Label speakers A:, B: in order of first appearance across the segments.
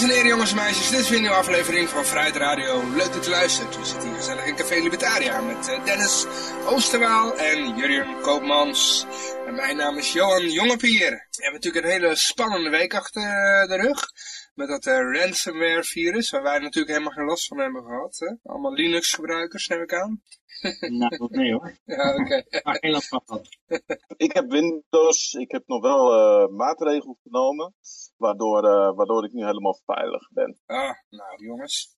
A: Dames en heren, jongens en meisjes, dit is weer een nieuwe aflevering van Vrijheid Radio. Leuk dat u luistert. We zitten hier gezellig in Café Libertaria met eh, Dennis Oosterwaal en Jurjen Koopmans. En mijn naam is Johan Jongepier. We hebben natuurlijk een hele spannende week achter eh, de rug. Met dat eh, ransomware virus, waar wij natuurlijk helemaal geen last van hebben gehad. Hè? Allemaal Linux gebruikers, neem ik aan.
B: Nou, nee hoor.
A: Ja, oké.
B: Maar geen last van gehad.
C: Ik heb Windows, ik heb nog wel eh, maatregelen genomen, waardoor, eh, waardoor ik nu helemaal veilig ben.
A: Ah, nou jongens.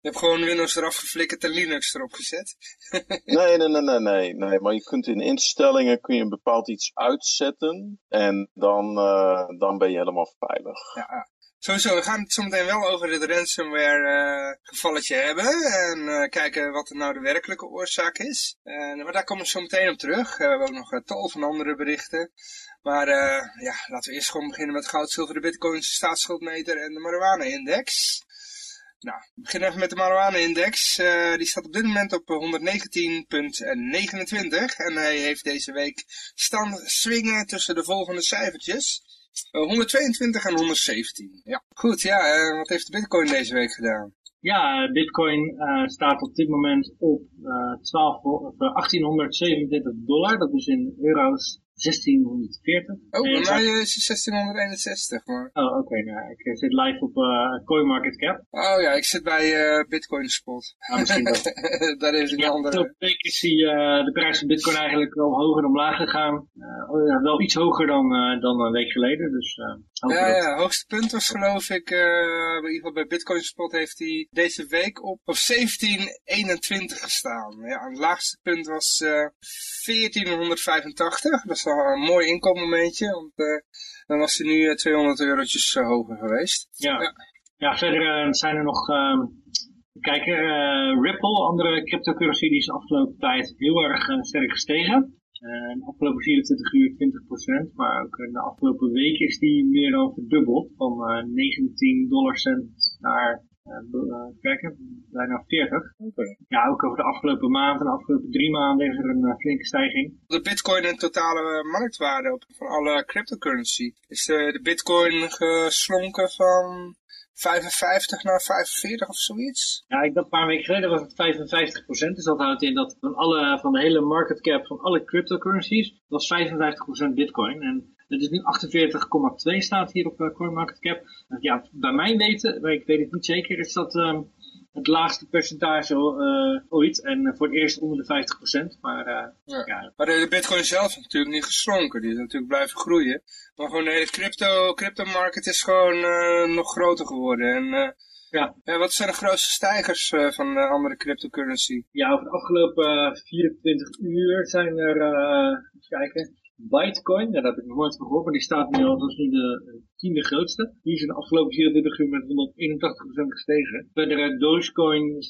A: Je hebt gewoon Windows eraf geflikkerd en Linux erop gezet.
C: Nee, nee, nee, nee, nee, nee, maar je kunt in instellingen kun je een bepaald iets uitzetten en dan, eh, dan ben je helemaal veilig.
A: Ja, ja. Sowieso, we gaan het zo meteen wel over dit ransomware eh, gevalletje hebben. En eh, kijken wat er nou de werkelijke oorzaak is. En, maar daar komen we zo meteen op terug. Eh, we hebben ook nog een tal van andere berichten. Maar eh, ja, laten we eerst gewoon beginnen met goud, zilver, de bitcoins, de staatsschuldmeter en de marijuana-index. Nou, we beginnen even met de marijuana-index. Eh, die staat op dit moment op 119,29. En hij heeft deze week staan swingen tussen de volgende cijfertjes. Eh, 122 en 117. Ja. Goed, ja, eh, wat heeft de bitcoin deze week gedaan?
B: Ja, Bitcoin eh, staat op dit moment op eh 12, of, eh, 1837 dollar. Dat is in euro's 1640.
A: Oh, bij mij eh, is het 1661, maar...
B: Oh, oké. nou, ik eh, zit live op eh CoinMarketCap.
A: Oh ja, ik zit bij eh Bitcoin Spot.
B: Ah, misschien dat.
A: Daar is een
B: Ja,
A: andere...
B: afgelopen week is die, eh, de prijs van Bitcoin eigenlijk wel hoger dan omlaag gegaan. Eh, oh ja, wel iets hoger dan, eh, dan een week geleden. Dus eh
A: Ja,
B: dat-
A: ja, hoogste punt was geloof ik, eh, in ieder geval bij Bitcoin Spot heeft hij deze week op, op 1721 gestaan. Ja, het laagste punt was eh 1485. Dat is wel een mooi inkoopmomentje, want eh, dan was hij nu eh, 200 eurotjes eh, hoger geweest.
B: Ja.
A: Ja.
B: ja. verder eh, zijn er nog, ehm kijken, eh, Ripple, andere cryptocurrency, die is de afgelopen tijd heel erg eh, sterk gestegen. Eh, de afgelopen 24 uur 20%, maar ook in de afgelopen week is die meer dan verdubbeld. Van eh 19 dollar cent naar, eh, eh, kijken, bijna 40. Ja, ook over de afgelopen maand en de afgelopen drie maanden is er een eh, flinke stijging.
A: De bitcoin en totale eh, marktwaarde op, van alle cryptocurrency. Is de, de bitcoin geslonken van 55 naar 45 of zoiets?
B: Ja, ik dacht een paar weken geleden was het 55%. Dus dat houdt in dat van, alle, van de hele market cap van alle cryptocurrencies was 55% bitcoin. En het is nu 48,2 staat hier op uh, CoinMarketCap. Ja, bij mijn weten, maar ik weet het niet zeker, is dat ehm, het laagste percentage eh, ooit. En eh, voor het eerst onder de 50%. Maar eh,
A: Ja.
B: ja,
A: Maar de, de bitcoin zelf is natuurlijk niet geslonken. Die is natuurlijk blijven groeien. Maar gewoon de hele crypto, crypto market is gewoon eh, nog groter geworden. En eh,
B: ja,
A: ja, wat zijn de grootste stijgers eh, van de andere cryptocurrency?
B: Ja, over de afgelopen eh, 24 uur zijn er, eh even kijken, Bitcoin, ja, heb ik nog nooit van gehoord, maar die staat nu al, dat is nu de tiende grootste. Die is in de afgelopen 24 uur met 181% gestegen. Verder eh, Dogecoin is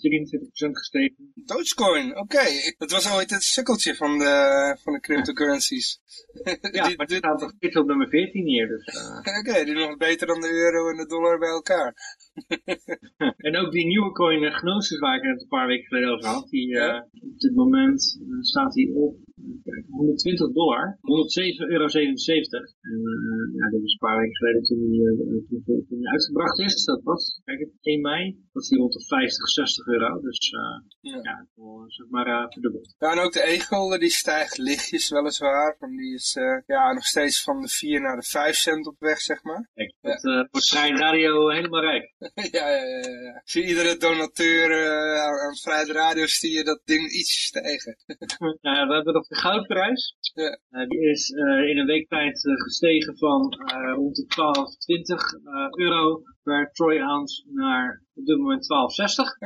B: 23% gestegen.
A: Dogecoin, oké. Dat was ooit het sukkeltje van de, van de cryptocurrencies.
B: Ja,
A: die,
B: maar die- staat nog steeds op nummer 14 hier, dus... eh.
A: Oké, die nog beter dan de euro en de dollar bij elkaar.
B: En ook die nieuwe coin uh, Gnosis, waar ik het een paar weken geleden over had, die
A: Ja.
B: eh, op dit moment eh, staat die op even kijken, 120 dollar, 107,77 euro. En eh, ja, dit is een paar weken geleden toen die, eh, toen, toen die uitgebracht is. Dat was, kijk, 1 mei, was die rond de 50, 60 euro. Dus eh,
A: Ja.
B: ja, wel, zeg maar uh, verdubbeld.
A: Ja, en ook de e-gulden die stijgt lichtjes weliswaar. Want die is eh, ja, nog steeds van de 4 naar de 5 cent op weg, zeg maar.
B: Kijk, dat eh, wordt Vrij Radio helemaal rijk.
A: ja, ja, ja, ja. Ik zie iedere donateur eh, aan, aan Vrijheid Radio zie je dat ding iets stijgen.
B: Nou, we hebben nog de goudprijs.
A: Ja.
B: Eh, die is eh, in een week tijd eh, gestegen van eh, rond de 12, 20 eh, euro per troy ounce naar op dit moment 12,60.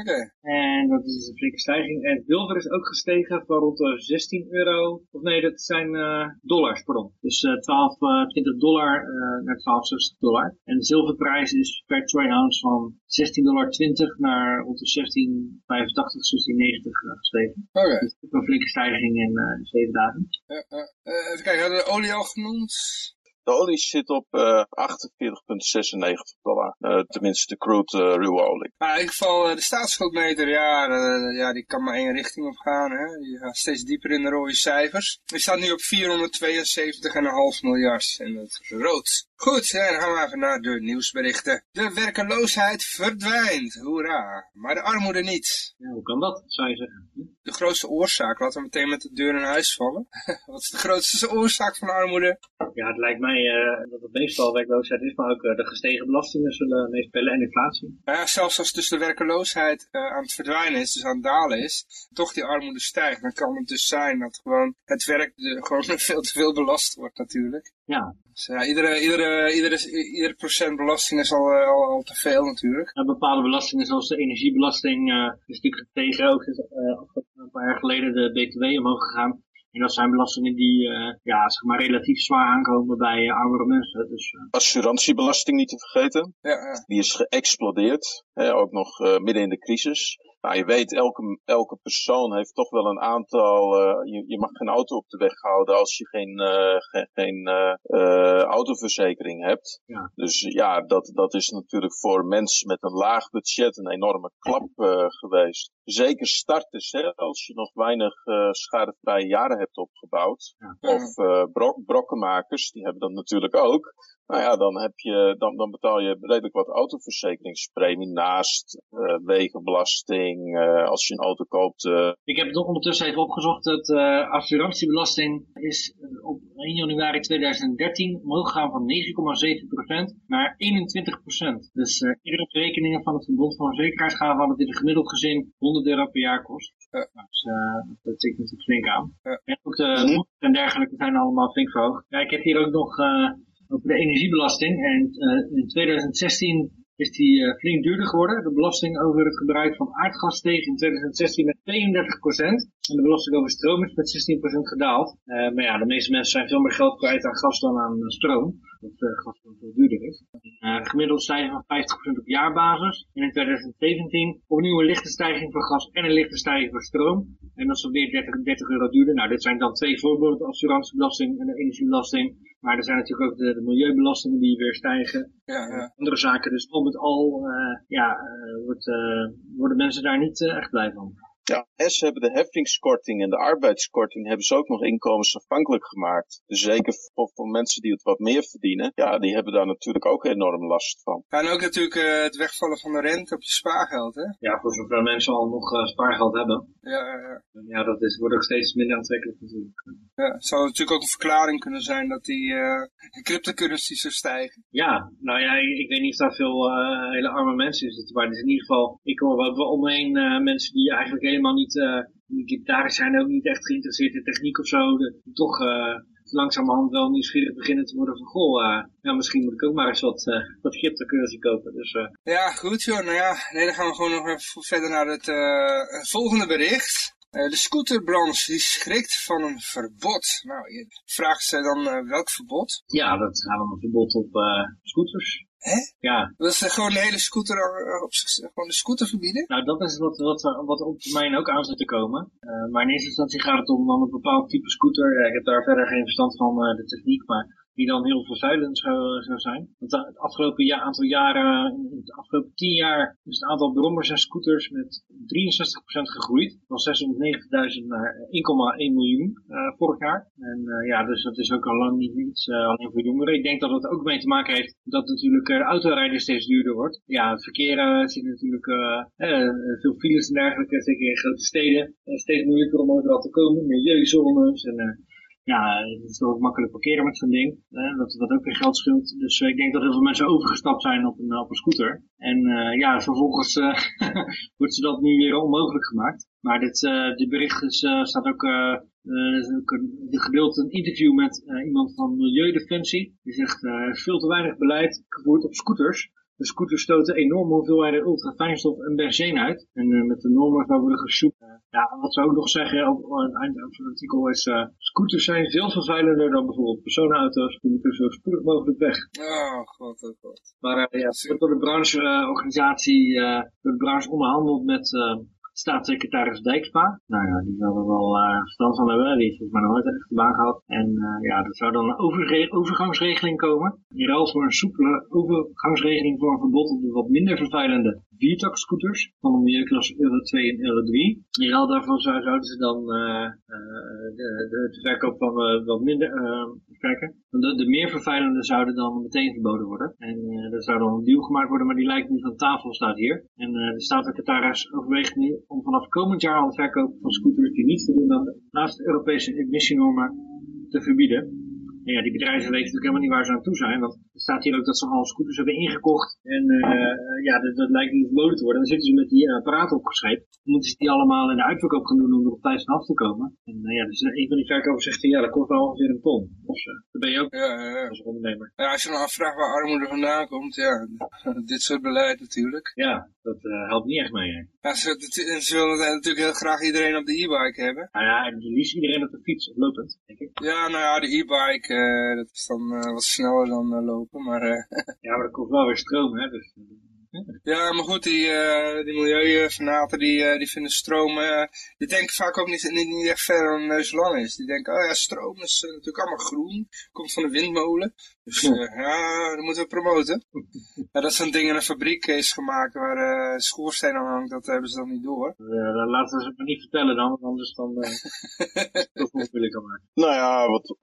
A: Oké,
B: En dat is een flinke stijging. En zilver is ook gestegen van rond de 16 euro. Of nee, dat zijn eh, dollars, pardon. Dus eh 12, eh, 20 dollar eh, naar 12,60 dollar. En de zilverprijs is per troy ounce van 16,20 dollar naar rond de 16,85, 16,90 eh, gestegen.
A: oké.
B: Ook een flinke stijging in eh, de zeven dagen.
A: Ja, ja. Even kijken, hadden we de olie al genoemd?
C: De olie zit op uh, 48,96 dollar. tenminste, de crude ruwe olie.
A: Maar in ieder geval, de staatsschuldmeter, ja, ja, die kan maar één richting op gaan. Hè. Die gaat steeds dieper in de rode cijfers. Die staat nu op 472,5 miljard en dat is rood. Goed, dan gaan we even naar de nieuwsberichten. De werkeloosheid verdwijnt, hoera. Maar de armoede niet.
B: Ja, hoe kan dat, zou je zeggen?
A: De grootste oorzaak, laten we meteen met de deur in huis vallen. Wat is de grootste oorzaak van armoede?
B: Ja, het lijkt mij uh, dat het meestal werkloosheid is, maar ook uh, de gestegen belastingen zullen meespelen en inflatie.
A: Ja, zelfs als dus de werkeloosheid uh, aan het verdwijnen is, dus aan het dalen is, toch die armoede stijgt, dan kan het dus zijn dat gewoon het werk de, gewoon veel te veel belast wordt natuurlijk.
B: Ja.
A: Dus ja, iedere, iedere, iedere, iedere procent belasting is al, al, al te veel natuurlijk.
B: Ja, bepaalde belastingen zoals de energiebelasting is natuurlijk tegen ook een paar jaar geleden de BTW omhoog gegaan. En dat zijn belastingen die uh, ja, zeg maar relatief zwaar aankomen bij uh, oudere mensen. Dus, uh...
C: Assurantiebelasting niet te vergeten.
A: Ja, ja.
C: Die is geëxplodeerd. Hè, ook nog midden in de crisis. Nou, je weet, elke, elke persoon heeft toch wel een aantal. je, je mag geen auto op de weg houden als je geen, geen, geen autoverzekering hebt.
B: Ja.
C: Dus ja, dat, dat is natuurlijk voor mensen met een laag budget een enorme klap geweest. Zeker starters, hè, als je nog weinig schadevrije jaren hebt opgebouwd. Of brok brokkenmakers, die hebben dat natuurlijk ook. Nou ja, dan, heb je, dan, dan betaal je redelijk wat autoverzekeringspremie naast wegenbelasting, uh, als je een auto koopt.
B: Ik heb het nog ondertussen even opgezocht. Het assurantiebelasting is op 1 januari 2013 omhoog gegaan van 9,7% naar 21%. Dus iedere rekeningen van het Verbond van Verzekeraars gaan van dat dit een gemiddeld gezin 100 euro per jaar kost.
A: Ja.
B: Dus dat tikt natuurlijk flink aan.
A: Ja.
B: En ook de mm en dergelijke zijn allemaal flink verhoogd. Ja, ik heb hier ook nog over de energiebelasting. En uh, in 2016 is die uh, flink duurder geworden. De belasting over het gebruik van aardgas steeg in 2016 met 32%. En de belasting over stroom is met 16% gedaald. Uh, maar ja, de meeste mensen zijn veel meer geld kwijt aan gas dan aan stroom. Omdat uh, gas veel duurder is. een gemiddelde stijging van 50% op jaarbasis. En in 2017 opnieuw een lichte stijging voor gas en een lichte stijging voor stroom. En dat is weer 30, 30 euro duurder. Nou, dit zijn dan twee voorbeelden. De assurantiebelasting en de energiebelasting. Maar er zijn natuurlijk ook de, de milieubelastingen die weer stijgen.
A: Ja, ja.
B: Andere zaken. Dus al met al uh, ja, uh, wordt, uh, worden mensen daar niet echt blij van.
C: Ja, en ze hebben de heffingskorting en de arbeidskorting hebben ze ook nog inkomensafhankelijk gemaakt. Dus zeker voor, voor mensen die het wat meer verdienen, ja, die hebben daar natuurlijk ook enorm last van.
A: Ja, en ook natuurlijk uh, het wegvallen van de rente op je spaargeld, hè?
B: Ja, voor zoveel mensen al nog uh, spaargeld hebben.
A: Ja, ja, ja.
B: ja dat is, wordt ook steeds minder aantrekkelijk natuurlijk.
A: Ja, het zou natuurlijk ook een verklaring kunnen zijn dat die uh, cryptocurrencies zo stijgen.
B: Ja, nou ja, ik, ik weet niet of daar veel hele arme mensen in zitten, maar het is in ieder geval, ik hoor ook wel omheen mensen die eigenlijk helemaal niet, uh, die zijn ook niet echt geïnteresseerd in techniek of zo. De, toch uh, langzamerhand wel nieuwsgierig beginnen te worden van, goh, uh, ja, misschien moet ik ook maar eens wat, uh, wat cryptocurrency kopen. Dus, uh.
A: Ja, goed joh. Nou ja, nee, dan gaan we gewoon nog even verder naar het volgende bericht. de scooterbranche die schrikt van een verbod. Nou, je vraagt ze dan welk verbod?
B: Ja, dat gaat om een verbod op scooters.
A: Hè?
B: Ja.
A: Dat is gewoon de hele scooter op zich, gewoon de scooter verbieden?
B: Nou, dat is wat, wat, wat op termijn ook aan zit te komen. Uh, maar in eerste instantie gaat het om dan een bepaald type scooter. ik heb daar verder geen verstand van de techniek, maar die dan heel vervuilend zou, zou zijn. Want het afgelopen ja, aantal jaren, het afgelopen tien jaar, is het aantal brommers en scooters met 63% gegroeid. Van 690.000 naar 1,1 miljoen uh, vorig jaar. En uh, ja, dus dat is ook al lang niet iets uh, alleen voor jongeren. Ik denk dat het ook mee te maken heeft dat natuurlijk uh, autorijden steeds duurder wordt. Ja, het verkeer zit natuurlijk veel files en dergelijke, zeker in grote steden. steeds moeilijker om overal te komen, milieuzones en ja, het is ook makkelijk parkeren met zo'n ding. Hè, wat, wat ook weer geld scheelt. Dus uh, ik denk dat heel veel mensen overgestapt zijn op een, op een scooter. En uh, ja, vervolgens uh, wordt ze dat nu weer onmogelijk gemaakt. Maar dit, dit bericht is, staat ook, ook een, gedeeld een interview met iemand van Milieudefensie. Die zegt, is veel te weinig beleid gevoerd op scooters. De scooters stoten enorme hoeveelheden ultrafijnstof en benzine uit. En met de normen zou worden gesjoemd. Ja, wat ze ook nog zeggen op het eind van het artikel is... Uh, scooters zijn veel vervuilender dan bijvoorbeeld personenauto's. Die moeten zo spoedig mogelijk weg.
A: Oh, god, oh god.
B: Maar ja, het wordt door de brancheorganisatie, door de branche onderhandeld met staatssecretaris Dijkspa. Nou ja, die zal er wel uh, verstand van hebben. Die heeft nog nooit echt de gehad. En uh, ja, er zou dan een overgangsregeling komen. In ruil voor een soepele overgangsregeling voor een verbod op de wat minder vervuilende viertakscooters van de milieuklasse Euro 2 en Euro 3. In ruil daarvan zouden ze dan uh, de, de, de, verkoop van wat minder, kijken. De, de meer vervuilende zouden dan meteen verboden worden. En er zou dan een deal gemaakt worden, maar die lijkt niet van tafel, staat hier. En de staatssecretaris overweegt nu om vanaf komend jaar al verkoop van scooters die niet voldoen aan naast de Europese emissienormen te verbieden. En ja, die bedrijven weten natuurlijk helemaal niet waar ze aan toe zijn. Want er staat hier ook dat ze al scooters hebben ingekocht. En uh, ja, dat, dat, lijkt niet verboden te worden. Dan zitten ze met die apparaten opgeschreven. Dan moeten ze die allemaal in de uitverkoop gaan doen om er op tijd vanaf te komen. En uh, ja, dus een van die verkopers zegt, ja, dat kost wel ongeveer een ton. Dus uh, dat ben je ook ja, ja, ja. als ondernemer.
A: Ja, als je dan afvraagt waar armoede vandaan komt, ja, dit soort beleid natuurlijk.
B: Ja, dat helpt niet echt mee. Hè.
A: Ja, ze, ze willen natuurlijk heel graag iedereen op de e-bike hebben.
B: Nou ja, en liefst iedereen op de fiets, lopend, denk ik.
A: Ja, nou ja, de e-bike dat is dan uh, wat sneller dan uh, lopen, maar...
B: ja, maar er komt wel weer stroom, hè, dus...
A: Ja, maar goed, die, uh, die milieufanaten die, uh, die vinden stroom, uh, die denken vaak ook niet, niet, niet echt verder dan neus lang is. Die denken, oh ja, stroom is natuurlijk allemaal groen, komt van de windmolen. Dus ja, ja dat moeten we promoten. ja, dat zo'n ding in een fabriek is gemaakt waar uh, schoorsteen aan hangt, dat hebben ze dan niet door.
B: Ja, laten we het me niet vertellen dan, want anders dan toch moeilijk aan maken.
C: Nou ja, wat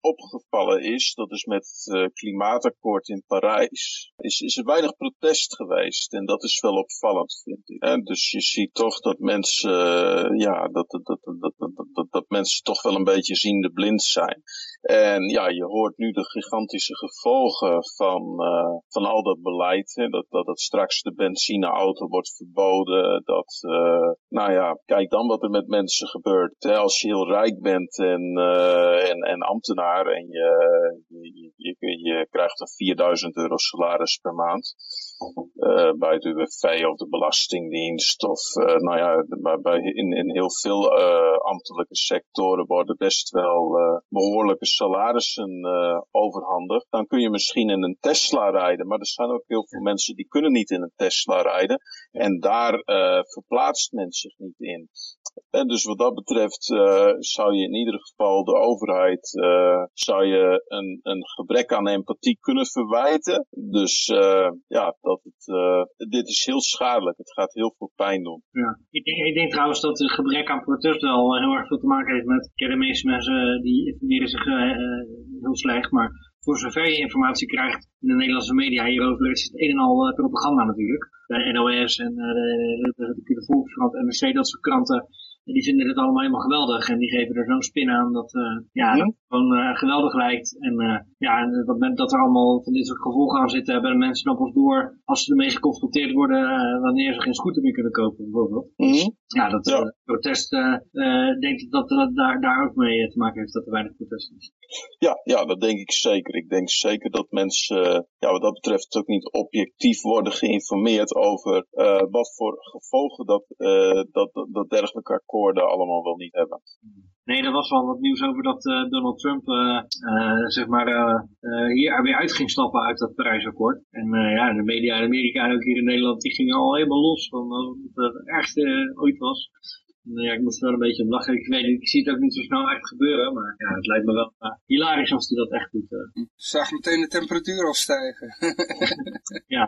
C: opgevallen is, dat is met het klimaatakkoord in Parijs, is, is er weinig protest geweest. En dat is wel opvallend, vind ik. En dus je ziet toch dat mensen, ja, dat, dat, dat, dat, dat, dat, dat mensen toch wel een beetje ziende blind zijn. En ja, je hoort nu de gigantische gevolgen van, uh, van al dat beleid. Hè? Dat, dat, dat straks de benzineauto wordt verboden. Dat, uh, nou ja, kijk dan wat er met mensen gebeurt. Als je heel rijk bent en, uh, en, en ambtenaar en je, je, je, je krijgt een 4000 euro salaris per maand. Bij de UWV of de Belastingdienst. Of uh, nou ja, bij, bij, in, in heel veel uh, ambtelijke sectoren worden best wel behoorlijke salarissen overhandigd. Dan kun je misschien in een Tesla rijden. Maar er zijn ook heel veel mensen die kunnen niet in een Tesla rijden. En daar verplaatst men zich niet in. En dus wat dat betreft zou je in ieder geval de overheid zou je een, een gebrek aan empathie kunnen verwijten. Dus ja, dat het, uh, dit is heel schadelijk. Het gaat heel veel pijn doen.
B: Ja. Ik, denk, ik denk trouwens dat het gebrek aan protest wel heel erg veel te maken heeft met... de meeste mensen die informeren zich uh, heel slecht, maar voor zover je informatie krijgt in de Nederlandse media hierover is het een en al propaganda natuurlijk. De NOS en de, de, de, Volkskrant, NRC, dat soort kranten die vinden het allemaal helemaal geweldig. En die geven er zo'n spin aan dat uh, ja, ja. Gewoon uh, geweldig lijkt. En uh, ja, dat, dat er allemaal van dit soort gevolgen aan zitten, hebben mensen nog pas door als ze ermee geconfronteerd worden wanneer ze geen scooter meer kunnen kopen bijvoorbeeld. Mm -hmm. Ja, dat ja. protest, denk ik dat dat daar, daar ook mee te maken heeft dat er weinig protest is.
C: Ja, ja, dat denk ik zeker. Ik denk zeker dat mensen ja, wat dat betreft ook niet objectief worden geïnformeerd over wat voor gevolgen dat, dat, dat, dat dergelijke akkoorden allemaal wel niet hebben.
B: Nee, er was wel wat nieuws over dat uh, Donald Trump uh, uh, zeg maar, hier weer uit ging stappen uit dat Parijsakkoord. En ja, de media in Amerika en ook hier in Nederland, die gingen al helemaal los van wat het ergste ooit was. Ja, ik moest er wel een beetje om lachen. Ik weet ik zie het ook niet zo snel echt gebeuren, maar ja, het lijkt me wel hilarisch als hij dat echt doet. Uh.
A: Zag meteen de temperatuur al stijgen.
B: ja,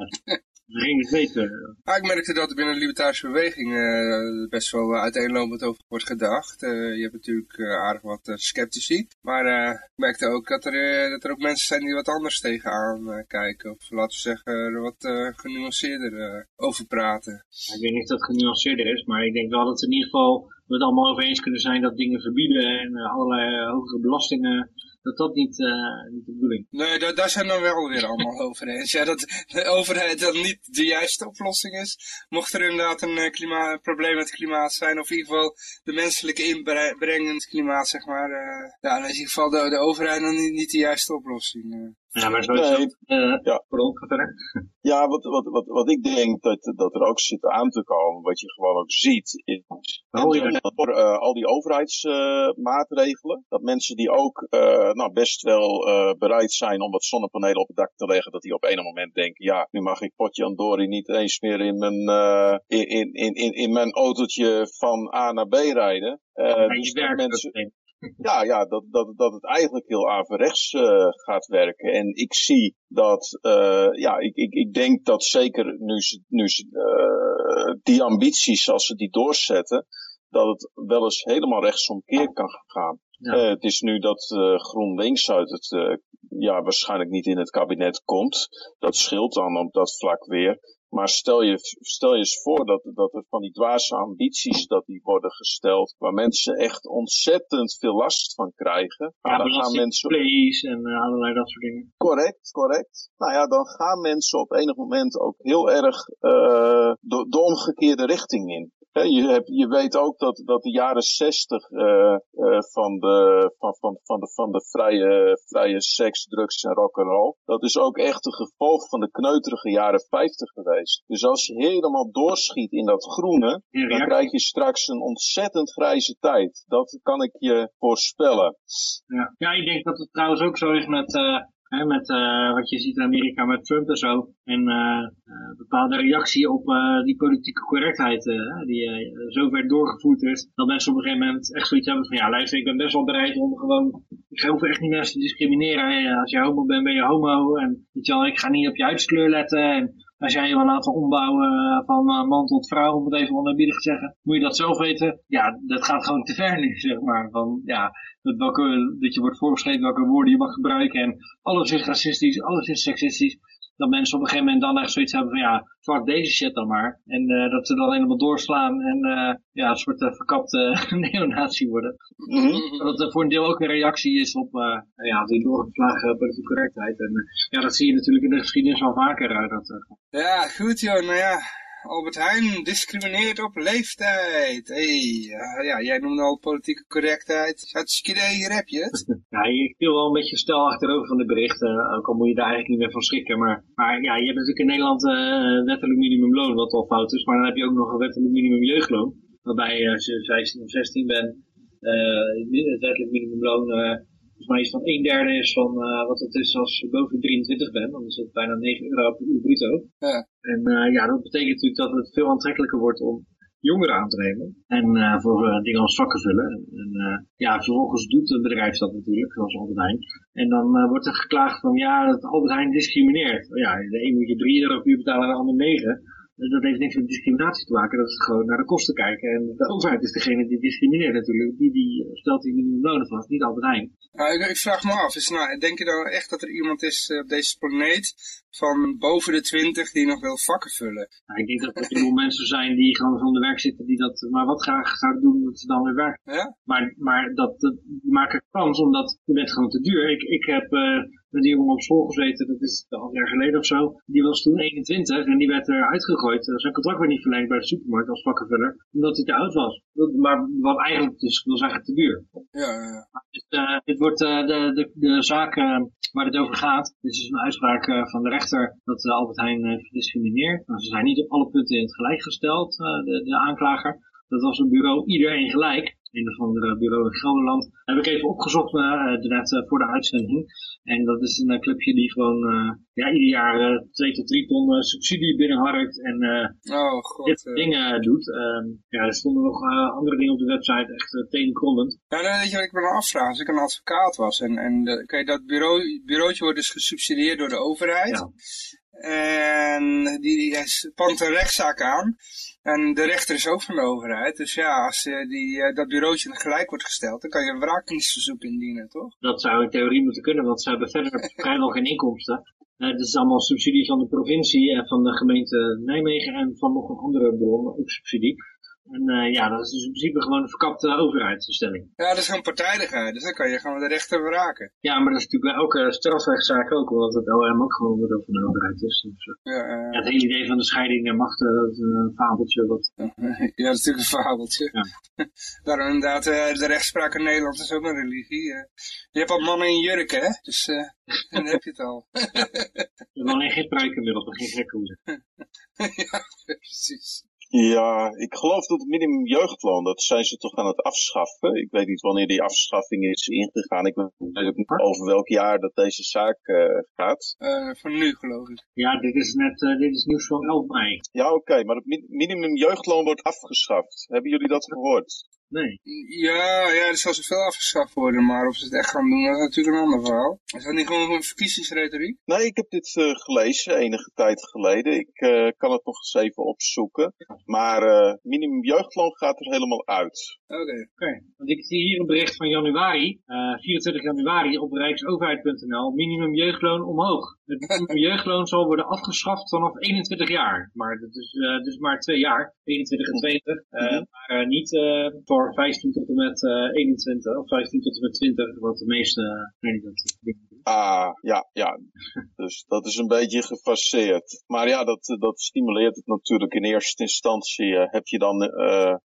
B: het weten.
A: Ah, ik merkte dat er binnen de libertarische beweging uh, best wel uiteenlopend over wordt gedacht. Uh, je hebt natuurlijk uh, aardig wat sceptici. Maar ik merkte ook dat er, dat er ook mensen zijn die wat anders tegenaan kijken. Of laten we zeggen, er wat genuanceerder over praten.
B: Ik weet niet dat genuanceerder is, maar ik denk wel dat in ieder geval we het allemaal over eens kunnen zijn dat dingen verbieden en allerlei hogere belastingen dat dat niet, uh, niet de bedoeling
A: Nee, daar, daar zijn we wel weer allemaal over eens. Ja, dat de overheid dan niet de juiste oplossing is. Mocht er inderdaad een uh, klimaat, probleem met klimaat zijn, of in ieder geval de menselijke inbreng in het klimaat, zeg maar. Uh, ja, dan in ieder geval de, de overheid dan niet, niet de juiste oplossing.
B: Ja, maar zo is
C: Nee,
B: het. eh
C: ja.
B: Verder.
C: Ja, wat, wat, wat, wat ik denk dat, dat er ook zit aan te komen, wat je gewoon ook ziet, is
B: Oh, ja.
C: door eh, al die overheidsmaatregelen, dat mensen die ook eh, nou, best wel bereid zijn om wat zonnepanelen op het dak te leggen, dat die op een moment denken, ja, nu mag ik potje Andori niet eens meer in mijn, in, in, in, in, mijn autootje van A naar B rijden. Eh,
B: En
C: dus mensen. Ja, ja dat, dat, dat het eigenlijk heel averechts eh gaat werken. En ik zie dat, eh, ja, ik, ik, ik denk dat zeker nu ze, nu ze eh, die ambities, als ze die doorzetten, dat het wel eens helemaal rechtsomkeer kan gaan.
B: Ja.
C: Het is nu dat GroenLinks uit het, ja, waarschijnlijk niet in het kabinet komt. Dat scheelt dan op dat vlak weer. Maar stel je, stel je eens voor dat, dat er van die dwaze ambities dat die worden gesteld, waar mensen echt ontzettend veel last van krijgen.
B: Ja,
C: dan gaan mensen
B: belastingplays en eh, allerlei dat soort dingen.
C: Correct, correct. Nou ja, dan gaan mensen op enig moment ook heel erg uh, de, de omgekeerde richting in. Je, hebt, je weet ook dat, dat de jaren zestig uh, uh, van, de, van, van, van, de, van de vrije, vrije seks, drugs en rock'n'roll, dat is ook echt een gevolg van de kneuterige jaren vijftig geweest. Dus als je helemaal doorschiet in dat groene, dan krijg je straks een ontzettend grijze tijd. Dat kan ik je voorspellen.
B: Ja. ja, ik denk dat het trouwens ook zo is met, uh, met uh, wat je ziet in Amerika met Trump en zo. En uh, bepaalde reactie op die politieke correctheid die zo ver doorgevoerd is. Dat mensen op een gegeven moment echt zoiets hebben van ja luister ik ben best wel bereid om gewoon, ik hoef echt niet mensen te discrimineren. Als je homo bent ben je homo en weet ik ga niet op je huidskleur letten. En als jij je wil laten ombouwen van man tot vrouw, om het even onerbiedig te zeggen, moet je dat zelf weten. Ja, dat gaat gewoon te ver nu, zeg maar. Van, ja, dat, welke, dat je wordt voorgeschreven welke woorden je mag gebruiken en alles is racistisch, alles is seksistisch. Dat mensen op een gegeven moment dan echt zoiets hebben van ja, fuck deze shit dan maar. En uh, dat ze dan helemaal doorslaan en uh, ja, een soort uh, verkapte neonatie worden.
C: Mm -hmm.
B: Dat het voor een deel ook een reactie is op ja, die doorgeslagen politieke correctheid. En ja, dat zie je natuurlijk in de geschiedenis wel vaker. dat,
A: ja, goed joh, nou ja. Albert Heijn discrimineert op leeftijd. Hey, ja, ja, jij noemde al politieke correctheid. Hartstikke idee, hier heb je het.
B: Ja, ik viel wel een beetje stel achterover van de berichten. Ook al moet je daar eigenlijk niet meer van schrikken. Maar, maar ja, je hebt natuurlijk in Nederland uh, wettelijk minimumloon, wat al fout is. Maar dan heb je ook nog een wettelijk minimum jeugdloon. Waarbij als je 16 of 16 bent, uh, het wettelijk minimumloon volgens mij iets van een derde is van uh, wat het is als je boven de 23 bent. Dan is het bijna 9 euro per uur bruto.
A: Ja.
B: En uh, ja, dat betekent natuurlijk dat het veel aantrekkelijker wordt om jongeren aan te nemen. En uh, voor dingen als vakken vullen. En ja, vervolgens doet een bedrijf dat natuurlijk, zoals Albert Heijn. En dan wordt er geklaagd van ja, dat Albert Heijn discrimineert. Ja, de een moet je 3 euro per uur betalen en de ander 9. Dat heeft niks met discriminatie te maken, dat is gewoon naar de kosten kijken. En de overheid is degene die discrimineert natuurlijk. Die, die stelt die minimumlonen vast, niet Albert Heijn.
A: Nou, ik, ik, vraag me af, is nou, denk je dan echt dat er iemand is op deze planeet van boven de 20 die nog wil vakken vullen?
B: Nou, ik denk dat er veel mensen zijn die gewoon zonder werk zitten, die dat maar wat graag zouden doen, dat ze dan weer werken.
A: Ja?
B: Maar, maar dat, dat maakt kans, omdat je bent gewoon te duur. Ik, ik heb uh, met die jongen op school gezeten, dat is een half jaar geleden of zo. Die was toen 21 en die werd eruit gegooid. Zijn contract werd niet verlengd bij de supermarkt als vakkenvuller, omdat hij te oud was. Maar wat eigenlijk dus wil zeggen te duur.
A: Ja, ja.
B: Dus, uh, dit wordt uh, de, de, de zaak uh, waar het over gaat. Dit is een uitspraak van de rechter dat Albert Heijn heeft gediscrimineerd. Nou, ze zijn niet op alle punten in het gelijk gesteld, de, de aanklager. Dat was een bureau iedereen gelijk. Een of andere bureau in Gelderland. Heb ik even opgezocht net uh, voor de uitzending. En dat is een uh, clubje die gewoon ja, ieder jaar 2 tot 3 ton subsidie binnenharkt en
A: oh, God,
B: dit dingen doet. Um, ja, er stonden nog andere dingen op de website, echt uh.
A: Ja, dan weet je wat ik me dan afvraag. Als ik een advocaat was en, en kijk, dat bureau, bureautje wordt dus gesubsidieerd door de overheid.
B: Ja.
A: En die, die pant een rechtszaak aan. En de rechter is ook van de overheid. Dus ja, als uh, die, uh, dat bureautje gelijk wordt gesteld, dan kan je een wraakkiesverzoek indienen, toch?
B: Dat zou in theorie moeten kunnen, want ze hebben verder vrijwel geen inkomsten. Uh, het is allemaal subsidie van de provincie en van de gemeente Nijmegen en van nog een andere bron, ook subsidie. En uh, ja, dat is dus in principe gewoon een verkapte overheidsstelling.
A: Ja, dat is gewoon partijdigheid. Dus dan kan je gewoon de rechter verraken.
B: Ja, maar dat is natuurlijk bij elke strafrechtszaak ook, omdat het OM ook gewoon onderdeel van de overheid is. Dus,
A: ja,
B: ja, het hele idee van de scheiding der machten, dat is een fabeltje. Wat...
A: Ja, dat is natuurlijk een fabeltje. Ja. Daarom inderdaad, de rechtspraak in Nederland is ook een religie. Je hebt al mannen in jurken, hè? Dus dan heb je het al.
B: Je hebt alleen geen pruikenmiddel, maar geen gekkoelen.
A: ja, precies.
C: Ja, ik geloof dat het minimum jeugdloon, dat zijn ze toch aan het afschaffen. Ik weet niet wanneer die afschaffing is ingegaan. Ik weet ook niet over welk jaar dat deze zaak uh, gaat.
A: Uh, van nu geloof ik.
B: Ja, dit is net, uh, dit is nieuws van 11 mei.
C: Ja, oké, okay, maar het minimum jeugdloon wordt afgeschaft. Hebben jullie dat gehoord?
B: Nee.
A: Ja, ja, er zal zoveel afgeschaft worden, maar of ze het echt gaan doen, dat is natuurlijk een ander verhaal. Is dat niet gewoon een verkiezingsretoriek?
C: Nee, ik heb dit uh, gelezen enige tijd geleden. Ik uh, kan het nog eens even opzoeken. Maar uh, minimum jeugdloon gaat er helemaal uit.
A: Oké. Okay.
B: Okay. Want ik zie hier een bericht van januari, 24 januari op rijksoverheid.nl, minimum jeugdloon omhoog. Het minimum jeugdloon zal worden afgeschaft vanaf 21 jaar. Maar dat is dus maar twee jaar, 21 en 20. Mm -hmm. Maar niet voor voor 15 tot en met uh, eh, 21, of 15 tot en met 20, wat de meeste uh,
C: Ah, ja, ja. dus dat is een beetje gefaseerd. Maar ja, dat, dat stimuleert het natuurlijk in eerste instantie. Uh, heb, je dan,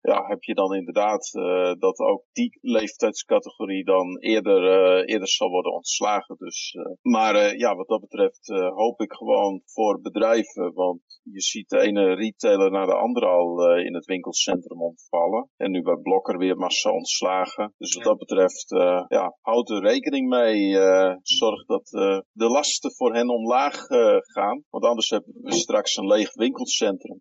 C: ja, heb je dan inderdaad dat ook die leeftijdscategorie dan eerder, eerder zal worden ontslagen. Dus, maar ja, wat dat betreft hoop ik gewoon voor bedrijven, want je ziet de ene retailer naar de andere al in het winkelcentrum ontvallen. En nu bij Blokker weer massa ontslagen. Dus wat dat betreft, ja, houd er rekening mee. Zorg dat uh, de lasten voor hen omlaag gaan. Want anders hebben we straks een leeg winkelcentrum.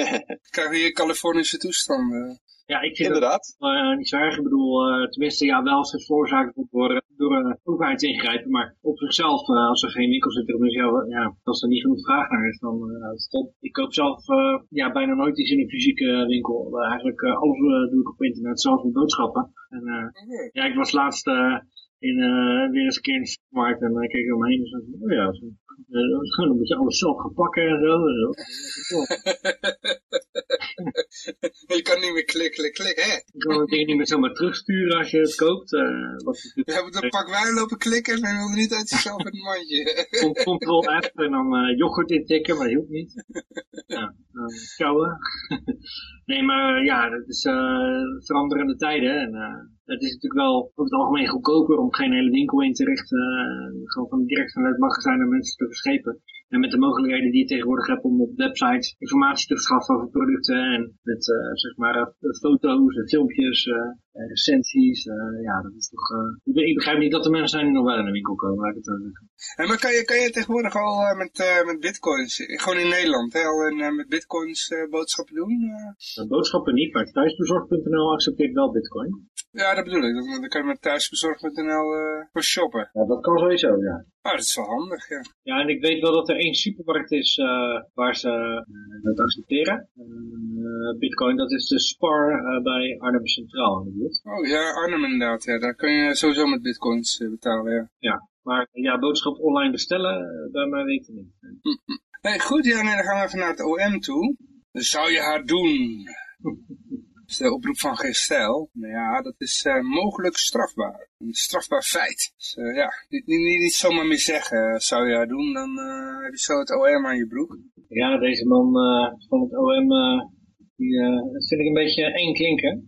A: Krijgen we hier Californische toestanden.
B: Ja, ik vind
C: Inderdaad.
B: het uh, niet zo erg. Ik bedoel, uh, tenminste, ja, wel als het veroorzaakt moet worden door een uh, overheid ingrijpen. Maar op zichzelf, als er geen winkelcentrum is, ja, ja, als er niet genoeg vraag naar is, dan stop. Ik koop zelf ja, bijna nooit iets in een fysieke winkel. eigenlijk alles doe ik op internet, zelfs met boodschappen. En okay. ja, ik was laatst in, weer eens een en dan keek ik omheen en zei, oh ja, zo, gewoon een beetje alles zelf gaan pakken en zo. En zo.
A: je kan niet meer klik, klik, klik, hè?
B: Je kan het ding niet meer zomaar terugsturen als je het koopt. Uh, wat
A: je hebt een pak wijn lopen klikken en dan wil niet uit zichzelf het mandje.
B: Control F en dan uh, yoghurt intikken, maar dat hielp niet. Ja, uh, nee, maar ja, dat is veranderende tijden. En het is natuurlijk wel over het algemeen goedkoper om geen hele winkel in te richten. gewoon van direct vanuit het magazijn naar mensen te verschepen. En met de mogelijkheden die je tegenwoordig hebt om op websites informatie te verschaffen over producten en met uh, zeg maar uh, foto's en filmpjes, uh, recensies. ja, dat is toch... ik begrijp niet dat er mensen zijn die nog wel in de winkel komen, laat ik het zo zeggen.
A: En maar kan je, kan je tegenwoordig al met, met bitcoins, gewoon in Nederland, hè, al in, met bitcoins boodschappen doen?
B: boodschappen niet, maar thuisbezorgd.nl accepteert wel bitcoin.
A: Ja, dat bedoel ik. Dan, dan kan je met thuisbezorgd.nl voor shoppen.
B: Ja, dat kan sowieso, ja.
A: Ah, dat is wel handig, ja.
B: Ja, en ik weet wel dat er één supermarkt is uh, waar ze uh, dat accepteren. Uh, Bitcoin, dat is de Spar bij Arnhem Centraal in de buurt.
A: Oh ja, Arnhem inderdaad. Ja. Daar kun je sowieso met bitcoins betalen, ja.
B: Ja, maar ja, boodschap online bestellen, bij mij weet ik niet.
A: Nee, goed, ja, nee, dan gaan we even naar het OM toe. zou je haar doen? is de oproep van geen stijl. Nou ja, dat is uh, mogelijk strafbaar. Een strafbaar feit. Dus uh, ja, niet, niet, niet, zomaar meer zeggen. Zou je dat doen, dan uh, heb je zo het OM aan je broek.
B: Ja, deze man van het OM, die vind ik een beetje eng klinken.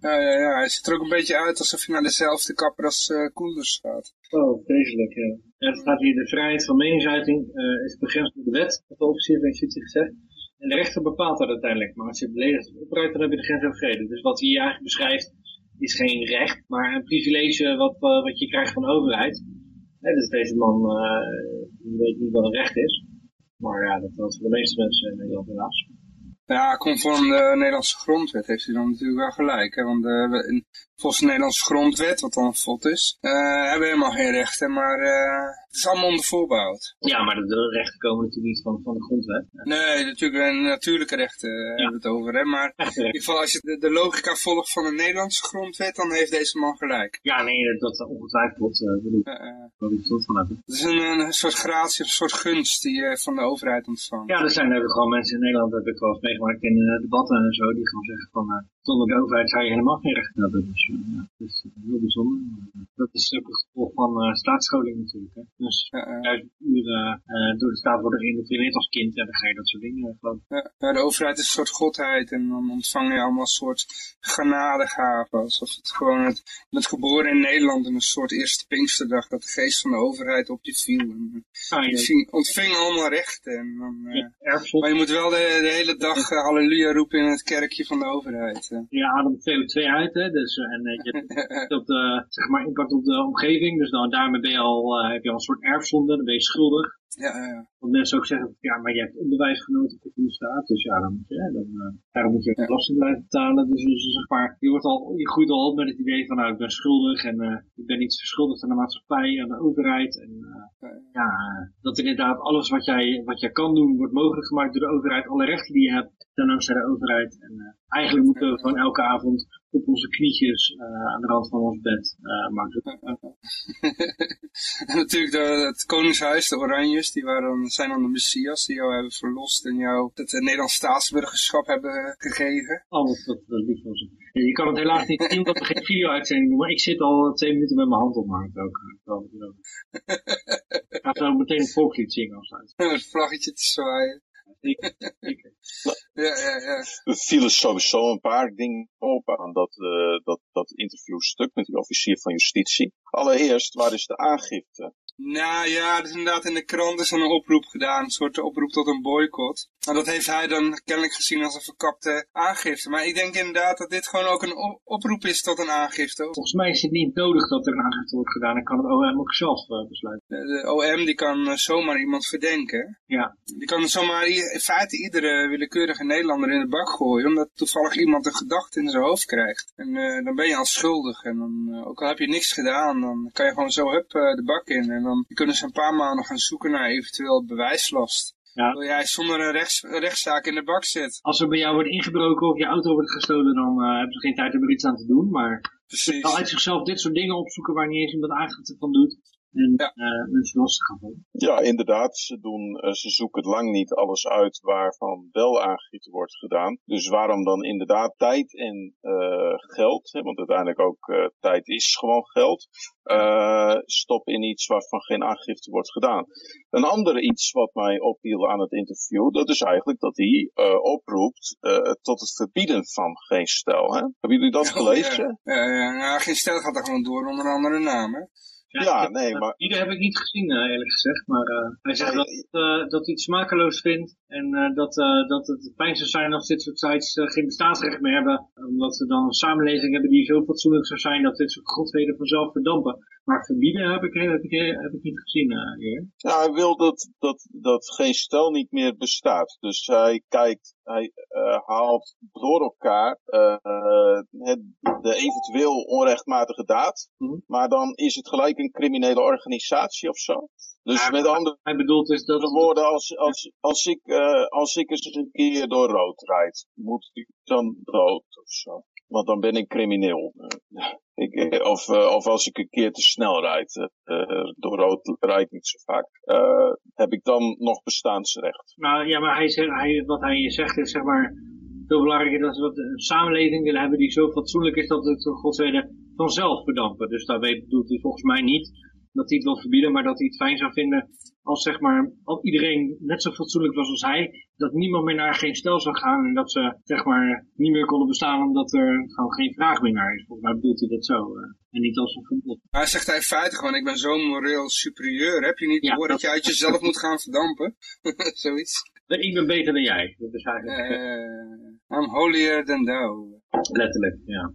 A: ja, ja, ja, hij ziet er ook een beetje uit alsof hij naar dezelfde kapper als Koenders gaat.
B: Oh, vreselijk, ja. Het gaat hier de vrijheid van meningsuiting is begrensd door de wet, wat de officier justitie gezegd. En de rechter bepaalt dat uiteindelijk. Maar als je beledigd oprijdt, dan heb je de grens overschreden. Dus wat hij hier eigenlijk beschrijft, is geen recht, maar een privilege wat, uh, wat je krijgt van de overheid. dus deze man uh, weet niet wat een recht is. Maar ja, dat was voor de meeste mensen in Nederland helaas.
A: Ja, conform de Nederlandse grondwet heeft hij dan natuurlijk wel gelijk. Hè? Want uh, volgens de Nederlandse grondwet, wat dan fot is, hebben we helemaal geen rechten. Maar Het is allemaal ondervoorbehoud.
B: Ja, maar de rechten komen natuurlijk niet van, van de grondwet.
A: Nee, natuurlijk een natuurlijke rechten uh, hebben we het over. Hè? Maar in ieder geval, als je de, de, logica volgt van de Nederlandse grondwet, dan heeft deze man gelijk.
B: Ja, nee, dat, dat ongetwijfeld uh, bedoel ik. Uh, van hebben.
A: Het is een, een soort gratie, een soort gunst die je van de overheid ontvangt.
B: Ja, er zijn er gewoon mensen in Nederland, heb ik wel eens meegemaakt in debatten en zo, die gewoon zeggen van, zonder de overheid zou je helemaal geen rechten hebben. Dus ja, dat is heel bijzonder. Dat is ook het gevolg van staatsscholing natuurlijk. Hè. Dus duizend uren door de staat worden geïndoctrineerd als kind en dan ga je dat soort dingen.
A: Ja, de overheid is een soort godheid en dan ontvang je allemaal een soort genadegaven. Alsof het gewoon, het, bent geboren in Nederland en een soort eerste Pinksterdag dat de geest van de overheid op je viel. En, ah, je ontving allemaal rechten. En dan, ja, maar je moet wel de, de hele dag halleluja roepen in het kerkje van de overheid.
B: Je ademt CO2 uit, hè, dus, en je hebt dat, zeg maar impact op de omgeving, dus dan, daarmee ben je al, heb je al een soort erfzonde, dan ben je schuldig.
A: Ja, ja.
B: Want mensen ook zeggen, ja, maar je hebt onderwijs genoten voor de staat, dus ja, dan moet je, dan, uh, daarom moet je belasting blijven betalen. Dus, dus, zeg maar, je, wordt al, je groeit al op met het idee van, nou, ik ben schuldig en uh, ik ben iets verschuldigd aan de maatschappij, aan de overheid. En uh, ja, dat inderdaad alles wat jij, wat jij kan doen, wordt mogelijk gemaakt door de overheid. Alle rechten die je hebt, ten dankzij de overheid. En eigenlijk moeten we gewoon elke avond op onze knietjes aan de rand van ons bed maken.
A: en natuurlijk de, het Koningshuis, de Oranjes, die waren zijn dan de Messias die jou hebben verlost en jou het Nederlands staatsburgerschap hebben gegeven.
B: Dat, dat, dat lief was Je kan het helaas niet zien dat we geen video-uitzending doen, maar ik zit al twee minuten met mijn hand op ook. Ik ga zo meteen een volkslied zingen het.
A: Een vlaggetje te zwaaien. Ja, ja, ja.
C: Er vielen sowieso een paar dingen op aan dat, uh, dat, dat interviewstuk met die officier van justitie. Allereerst, waar is de aangifte?
A: Nou ja, er is inderdaad in de krant is een oproep gedaan, een soort oproep tot een boycott. Maar dat heeft hij dan kennelijk gezien als een verkapte aangifte. Maar ik denk inderdaad dat dit gewoon ook een oproep is tot een aangifte.
B: Volgens mij is het niet nodig dat er een aangifte wordt gedaan. Dan kan het OM ook zelf uh, besluiten.
A: De, OM die kan uh, zomaar iemand verdenken.
B: Ja.
A: Die kan zomaar in feite iedere willekeurige Nederlander in de bak gooien. Omdat toevallig iemand een gedachte in zijn hoofd krijgt. En uh, dan ben je al schuldig. En dan, ook al heb je niks gedaan, dan kan je gewoon zo hup de bak in. En dan kunnen ze een paar maanden gaan zoeken naar eventueel bewijslast. Ja. Wil jij zonder een, rechts, rechtszaak in de bak zit.
B: Als er bij jou wordt ingebroken of je auto wordt gestolen, dan uh, hebben ze geen tijd om er iets aan te doen. Maar ze kan uit zichzelf dit soort dingen opzoeken waar niet eens iemand aangifte van doet en ja. uh, mensen lastig gaan vallen.
C: Ja, inderdaad. Ze, doen, uh, ze zoeken het lang niet alles uit waarvan wel aangifte wordt gedaan. Dus waarom dan inderdaad tijd en uh, geld, hè, want uiteindelijk ook tijd is gewoon geld, stop in iets waarvan geen aangifte wordt gedaan. Een ander iets wat mij opviel aan het interview, dat is eigenlijk dat hij oproept tot het verbieden van geen stijl. Hè? Hebben jullie dat gelezen?
A: Ja, ja, ja, ja, geen stijl gaat er gewoon door onder andere naam. Hè?
C: Ja, nee, maar...
B: Die heb ik niet gezien, uh, eerlijk gezegd. Maar uh, hij zegt dat, uh, dat hij het smakeloos vindt. En dat, dat het fijn zou zijn als dit soort sites geen bestaansrecht meer hebben. Omdat we dan een samenleving hebben die zo fatsoenlijk zou zijn dat dit soort godheden vanzelf verdampen. Maar verbieden heb ik, heb ik, heb ik niet gezien hier.
C: Ja, hij wil dat, dat, dat geen stel niet meer bestaat. Dus hij kijkt, hij haalt door elkaar het, de eventueel onrechtmatige daad. Mm Maar dan is het gelijk een criminele organisatie of zo. Dus met andere
B: hij bedoelt is dat
C: woorden, als, als, als, ik, uh, als ik eens een keer door rood rijd, moet ik dan dood of zo? Want dan ben ik crimineel. ik, eh, of, uh, of als ik een keer te snel rijd, door rood rijd niet zo vaak, heb ik dan nog bestaansrecht?
B: Nou ja, maar hij hij, wat hij zegt is zeg maar, veel belangrijker dat we een samenleving willen hebben die zo fatsoenlijk is dat het godswede vanzelf verdampen. Dus daarmee bedoelt hij volgens mij niet dat hij het wil verbieden, maar dat hij het fijn zou vinden als zeg maar al iedereen net zo fatsoenlijk was als hij, dat niemand meer naar geen stel zou gaan en dat ze zeg maar niet meer konden bestaan omdat er gewoon geen vraag meer naar is. Volgens mij bedoelt hij dat zo. Uh, en niet als een verbod.
A: Hij zegt hij in feite gewoon, ik ben zo moreel superieur. Heb je niet ja, door dat, dat je uit jezelf moet gaan verdampen? Zoiets.
B: ik ben beter dan jij. Dat is eigenlijk...
A: Uh, I'm holier than thou.
B: Letterlijk, ja.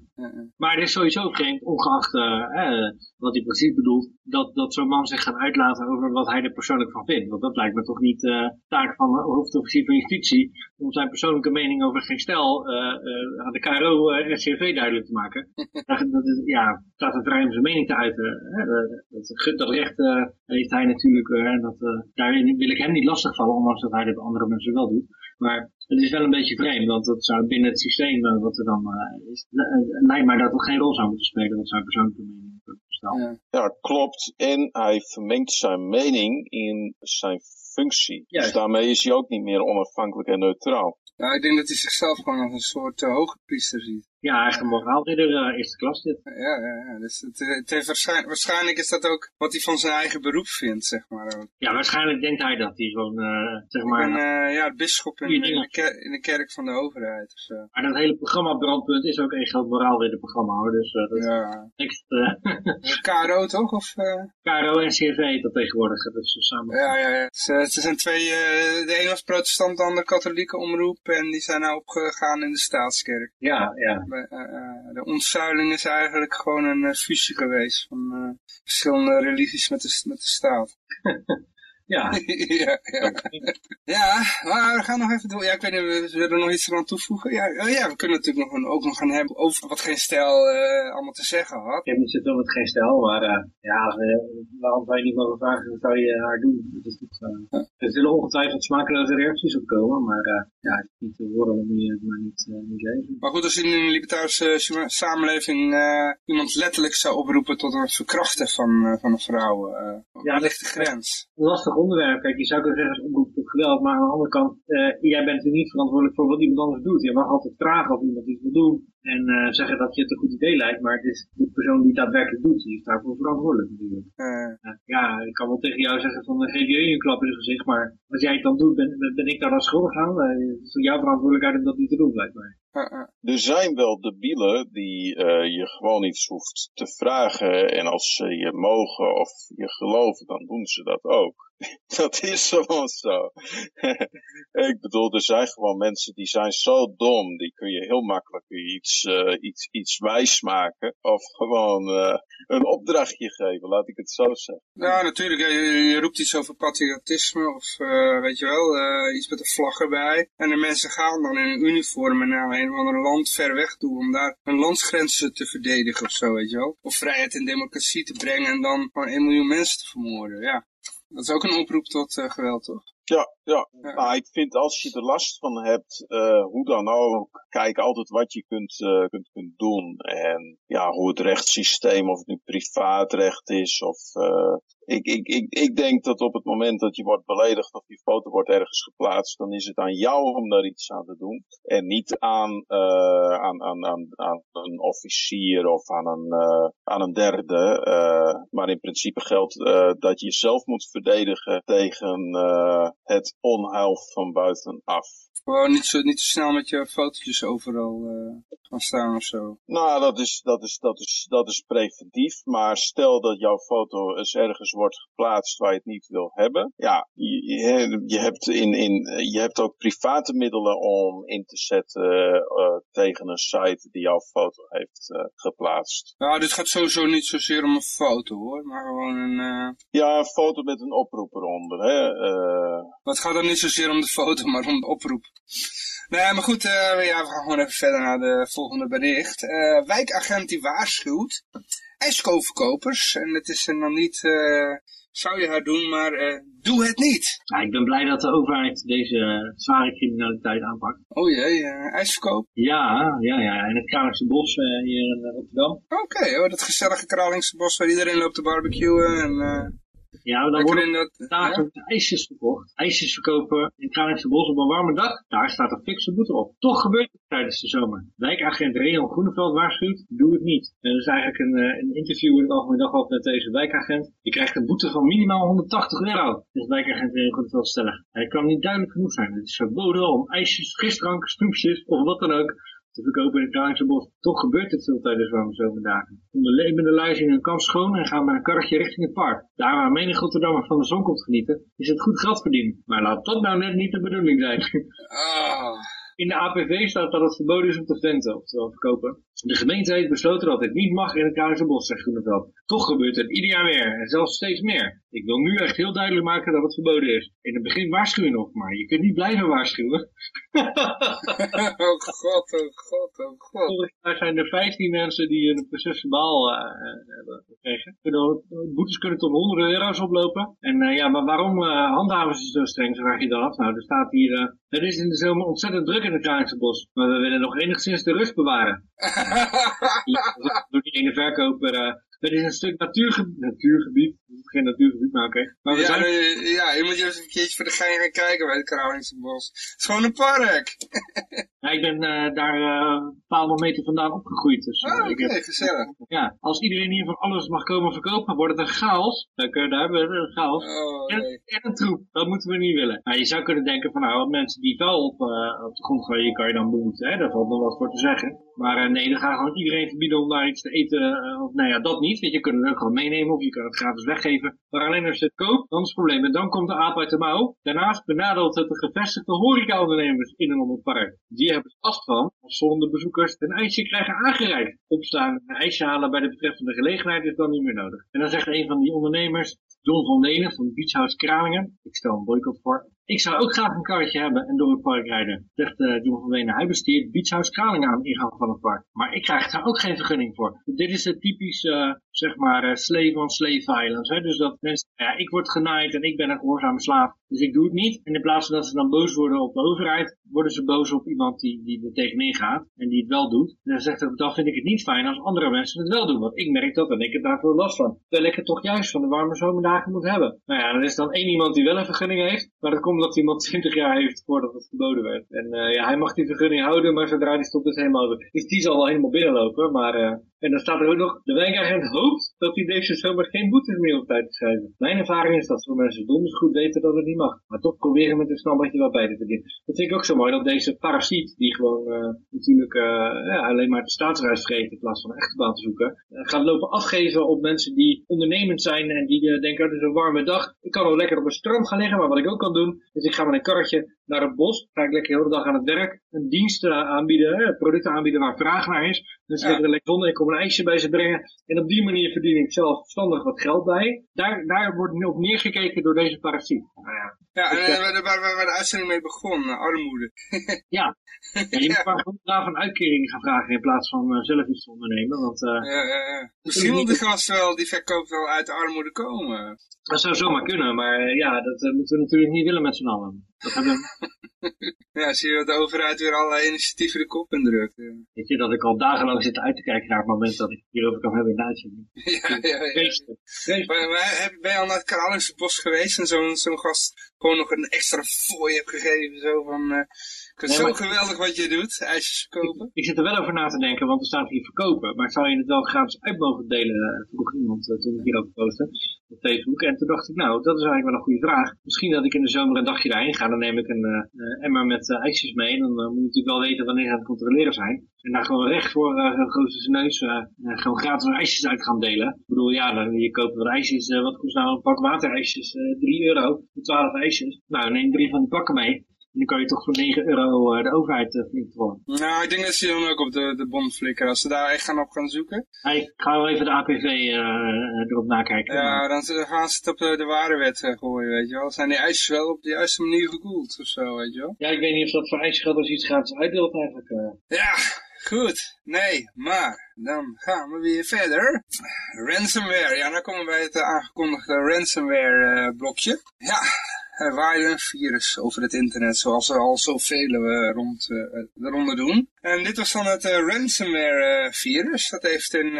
B: Maar het is sowieso vreemd, ongeacht uh, wat hij precies bedoelt, dat, dat zo'n man zich gaat uitlaten over wat hij er persoonlijk van vindt. Want dat lijkt me toch niet uh, taak van de hoofdofficier van justitie om zijn persoonlijke mening over geen stijl uh, uh, aan de KRO RCV duidelijk te maken. dat is, ja, staat er vrij om zijn mening te uiten. dat, dat recht heeft hij natuurlijk, en dat, daarin wil ik hem niet lastigvallen, ondanks dat hij dat andere mensen wel doet. Maar het is wel een beetje vreemd, want dat zou binnen het systeem wat er dan is, lijkt mij dat het geen rol zou moeten spelen wat zijn persoonlijke mening
C: ja. ja, klopt. En hij vermengt zijn mening in zijn functie. Dus daarmee is hij ook niet meer onafhankelijk en neutraal.
A: Ja, ik denk dat hij zichzelf gewoon als een soort uh, hoge priester ziet.
B: Ja, een moraalridder uh, eerste klas dit.
A: Ja, ja, ja. Dus het, het heeft waarschijnlijk, waarschijnlijk is dat ook wat hij van zijn eigen beroep vindt, zeg maar. Ook.
B: Ja, waarschijnlijk denkt hij dat hij gewoon, uh, zeg maar...
A: Ik ben, uh, ja, bischop in, in, de kerk, in de kerk van de overheid of zo.
B: Maar dat hele programma Brandpunt is ook een groot moraalridderprogramma hoor, dus dat is
A: ja.
B: niks...
A: KRO toch? Of,
B: KRO en CRV dat tegenwoordig, dat is samen.
A: Ja, ja, ja. Het, zijn twee, de ene was protestant, de andere katholieke omroep en die zijn nou opgegaan in de staatskerk.
B: Ja, ja.
A: Eh, eh, de ontzuiling is eigenlijk gewoon een eh, fusie geweest van verschillende religies met de, met de staat.
B: Ja.
A: ja, ja. ja, maar we gaan nog even door. Ja, ik weet niet, we willen nog iets eraan toevoegen. Ja, ja we kunnen natuurlijk nog ook nog gaan hebben over wat geen stijl uh, allemaal te zeggen had.
B: Ik heb niet zoveel met geen stijl, maar uh, ja, waarom zou je niet mogen vragen, wat zou je haar doen? Dat is uh, Er zullen ongetwijfeld smakeloze reacties op komen, maar ja, als je niet te horen, dan moet je het maar niet, niet lezen.
A: Maar goed, als je in een libertarische samenleving iemand letterlijk zou oproepen tot het verkrachten van, van een vrouw, ja, ligt de grens?
B: Lastig onderwerp. Kijk, je zou kunnen zeggen oproep tot geweld, maar aan de andere kant, uh, jij bent natuurlijk niet verantwoordelijk voor wat iemand anders doet. Je mag altijd vragen of iemand iets wil doen en uh, zeggen dat je het een goed idee lijkt, maar het is de persoon die het daadwerkelijk doet, die is daarvoor verantwoordelijk natuurlijk. Uh. ja, ik kan wel tegen jou zeggen van geef je een klap in het gezicht, maar als jij het dan doet, ben, ben ik daar dan schuldig aan? het is jouw verantwoordelijkheid om dat niet te doen, blijkbaar.
C: Er zijn wel debielen die uh, je gewoon iets hoeft te vragen en als ze je mogen of je geloven, dan doen ze dat ook. dat is gewoon zo. ik bedoel, er zijn gewoon mensen die zijn zo dom, die kun je heel makkelijk iets, uh, iets, iets wijs maken. Of gewoon uh, een opdrachtje geven, laat ik het zo zeggen.
A: Ja, natuurlijk. Je, roept iets over patriotisme of uh, weet je wel, iets met een vlag erbij. En de mensen gaan dan in een uniform naar een of ander land ver weg toe om daar hun landsgrenzen te verdedigen of zo, weet je wel. Of vrijheid en democratie te brengen en dan gewoon 1 miljoen mensen te vermoorden, ja. Dat is ook een oproep tot uh, geweld, toch?
C: Ja, ja. ja. Maar ik vind als je er last van hebt, uh, hoe dan ook, kijk altijd wat je kunt, uh, kunt, kunt doen. En ja, hoe het rechtssysteem, of het nu privaatrecht is, of uh, ik, ik, ik, ik denk dat op het moment dat je wordt beledigd of die foto wordt ergens geplaatst, dan is het aan jou om daar iets aan te doen. En niet aan, aan, aan, aan, aan een officier of aan een, aan een derde. Maar in principe geldt dat je jezelf moet verdedigen tegen het onheil van buitenaf.
A: Gewoon niet zo, niet zo snel met je fotootjes overal uh, gaan staan of zo.
C: Nou, dat is, dat, is, dat, is, dat is preventief. Maar stel dat jouw foto eens ergens wordt geplaatst waar je het niet wil hebben. Ja, je, je, hebt, in, in, je hebt ook private middelen om in te zetten uh, tegen een site die jouw foto heeft uh, geplaatst.
A: Nou, dit gaat sowieso niet zozeer om een foto hoor, maar gewoon een...
C: Ja, een foto met een oproep eronder. Hè?
A: Maar het gaat dan niet zozeer om de foto, maar om de oproep. Nee, maar goed, uh, ja, we gaan gewoon even verder naar de volgende bericht. Uh, wijkagent die waarschuwt ijskoverkopers. En het is dan niet, uh, zou je haar doen, maar doe het niet.
B: Ja, ik ben blij dat de overheid deze zware criminaliteit aanpakt.
A: Oh jee, ijsverkoop?
B: Ja, ja, ja. En het Kralingse Bos hier in Rotterdam.
A: Oké, okay, oh, dat gezellige Kralingse Bos waar iedereen loopt te barbecuen en...
B: Ja, dan worden dat, dagelijks ja? ijsjes verkocht. IJsjes verkopen in Kralingse Bos op een warme dag. Daar staat een fikse boete op. Toch gebeurt het tijdens de zomer. Wijkagent Reon Groeneveld waarschuwt, doe het niet. En dat is eigenlijk een, eh, een interview in het Algemeen Dagblad met deze wijkagent. Je krijgt een boete van minimaal 180 euro. Dus wijkagent Reon Groeneveld stellen. Hij kan niet duidelijk genoeg zijn. Het is verboden om ijsjes, frisdrank, snoepjes of wat dan ook te verkopen in het bos. Toch gebeurt het veel tijdens warme zomerdagen. Om de luizen in hun kamp schoon en gaan met een karretje richting het park. Daar waar menig Rotterdammer van de zon komt genieten, is het goed geld verdienen. Maar laat dat nou net niet de bedoeling zijn.
A: Oh.
B: In de APV staat dat het verboden is om te venten, oftewel verkopen. De gemeente heeft besloten dat dit niet mag in het Kralingse bos, zegt Groeneveld. Toch gebeurt het ieder jaar weer, en zelfs steeds meer. Ik wil nu echt heel duidelijk maken dat het verboden is. In het begin waarschuw je nog, maar je kunt niet blijven waarschuwen.
A: oh god, oh god, oh god.
B: Vorig jaar zijn er 15 mensen die een procesverbaal uh, hebben gekregen. Boetes kunnen tot honderden euro's oplopen. En uh, ja, maar waarom uh, handhaven ze zo streng, vraag je dan af. Nou, er staat hier, het is in de zomer ontzettend druk in het Kralingse bos. Maar we willen nog enigszins de rust bewaren. Door die ene verkoper het is een stuk natuurgebied. Natuurgebied. Geen natuurgebied, maar oké. Okay.
A: Ja, zijn... ja, je moet je eens een keertje voor de gein gaan kijken bij het Kralingse bos. Het is gewoon een park.
B: ja, ik ben uh, daar uh, een paar meter vandaan opgegroeid. Dus,
A: oh, oké, okay, gezellig.
B: Ja, als iedereen hier van alles mag komen verkopen, wordt het een chaos. Dan kun je daar hebben een chaos.
A: Oh,
B: en,
A: nee.
B: en, een troep. Dat moeten we niet willen. Nou, je zou kunnen denken van, nou, mensen die wel op, op de grond gooien, kan je dan bemoeten. Hè? Daar valt nog wat voor te zeggen. Maar nee, dan gaat gewoon iedereen verbieden om daar iets te eten. of nou ja, dat niet. Want je kunt het gewoon meenemen of je kan het gratis weggeven. Maar alleen als je het koopt, dan is het probleem. En dan komt de aap uit de mouw. Daarnaast benadeelt het de gevestigde horecaondernemers in en om het park. Die hebben vast van als zonder bezoekers een ijsje krijgen aangereikt. Opstaan en ijsje halen bij de betreffende gelegenheid is dan niet meer nodig. En dan zegt een van die ondernemers, John van Lenen van Beach House Kralingen. Ik stel een boycott voor. Ik zou ook graag een karretje hebben en door het park rijden, zegt uh, John van Wenen. Hij besteedt Beach House Kralingen aan ingang van het park. Maar ik krijg daar ook geen vergunning voor. Dit is het typisch, uh, zeg maar, uh, slave on slave violence. Hè? Dus dat mensen, ja, ik word genaaid en ik ben een gehoorzame slaaf. Dus ik doe het niet. En in plaats van dat ze dan boos worden op de overheid, worden ze boos op iemand die, die er tegenin gaat en die het wel doet. En dan zegt hij, dan vind ik het niet fijn als andere mensen het wel doen. Want ik merk dat en ik heb daar veel last van. Terwijl ik het toch juist van de warme zomerdagen moet hebben. Nou ja, dan is dan één iemand die wel een vergunning heeft. Maar dat komt omdat iemand 20 jaar heeft voordat het verboden werd. En uh, ja, hij mag die vergunning houden, maar zodra die stopt is helemaal. Dus die zal wel helemaal binnenlopen, maar... En dan staat er ook nog, de wijkagent hoopt dat hij deze zomer geen boetes meer op tijd te schrijven. Mijn ervaring is dat veel mensen donders goed weten dat het niet mag. Maar toch proberen met een snabbadje wat bij te verdienen. Dat vind ik ook zo mooi, dat deze parasiet, die gewoon uh, natuurlijk uh, ja, alleen maar de staatsreis vreet in plaats van een echte baan te zoeken, uh, gaat lopen afgeven op mensen die ondernemend zijn en die denken, oh, het is een warme dag. Ik kan wel lekker op een strand gaan liggen, maar wat ik ook kan doen, is ik ga met een karretje naar het bos, ga ik lekker de hele dag aan het werk, een dienst aanbieden, producten aanbieden waar vraag naar is. Dus ja. ik er lekker zonder, ik kom een ijsje bij ze brengen. En op die manier verdien ik zelf verstandig wat geld bij. Daar, daar wordt nu op neergekeken door deze parasiet. Nou ja,
A: ja, en uh, waar, waar, waar de uitzending mee begon, uh, armoede.
B: ja. ja, je moet maar gewoon daar van uitkeringen gaan vragen in plaats van zelf iets te ondernemen. Want,
A: ja, ja, ja. Misschien wil de gast wel, die verkoopt wel uit de armoede komen.
B: Dat zou zomaar kunnen, maar ja, dat moeten we natuurlijk niet willen met z'n allen. Dat hebben
A: ja, zie je dat de overheid weer allerlei initiatieven de kop indrukt. Ja.
B: Weet je, dat ik al dagenlang zit uit te kijken naar het moment dat ik hierover kan hebben in uitzending.
A: ja, ja, ja. Maar, maar, ben je al naar het Kralingse bos geweest en zo'n zo'n gast gewoon nog een extra fooi hebt gegeven, zo van... Het is zo geweldig wat je doet, ijsjes verkopen.
B: Ik, ik, zit er wel over na te denken, want er staat hier verkopen. Maar zou je het wel gratis uit mogen delen, vroeg iemand uh, toen ik hierover postte op Facebook. En toen dacht ik, nou, dat is eigenlijk wel een goede vraag. Misschien dat ik in de zomer een dagje daarheen ga, dan neem ik een uh, emmer met uh, ijsjes mee. Dan moet je natuurlijk wel weten wanneer ze aan het controleren zijn. En daar gewoon recht voor uh, grote neus gewoon gratis ijsjes uit gaan delen. Ik bedoel, ja, dan, je koopt wat ijsjes, wat kost nou een pak waterijsjes? 3 euro voor 12 ijsjes. Nou, neem drie van die pakken mee. En dan kan je toch voor 9 euro uh, de overheid uh, flink worden.
A: Nou, ik denk dat ze dan ook op de, de bon flikkeren. Als ze daar echt gaan op gaan zoeken.
B: Ja, ik ga wel even de APV uh, erop nakijken.
A: Ja, dan gaan ze het op de, de waarewet gooien, weet je wel. Zijn die ijsjes wel op de juiste manier gekoeld of zo, weet je wel.
B: Ja, ik weet niet of dat voor ijsjes geldt als iets gratis uitdeelt eigenlijk.
A: Ja, Goed, nee, maar dan gaan we weer verder. Ransomware, ja, dan komen we bij het aangekondigde ransomware blokje. Ja, er waaide een virus over het internet, zoals er al zoveel uh, rond, uh, eronder doen. En dit was dan het uh, ransomware virus. Dat heeft in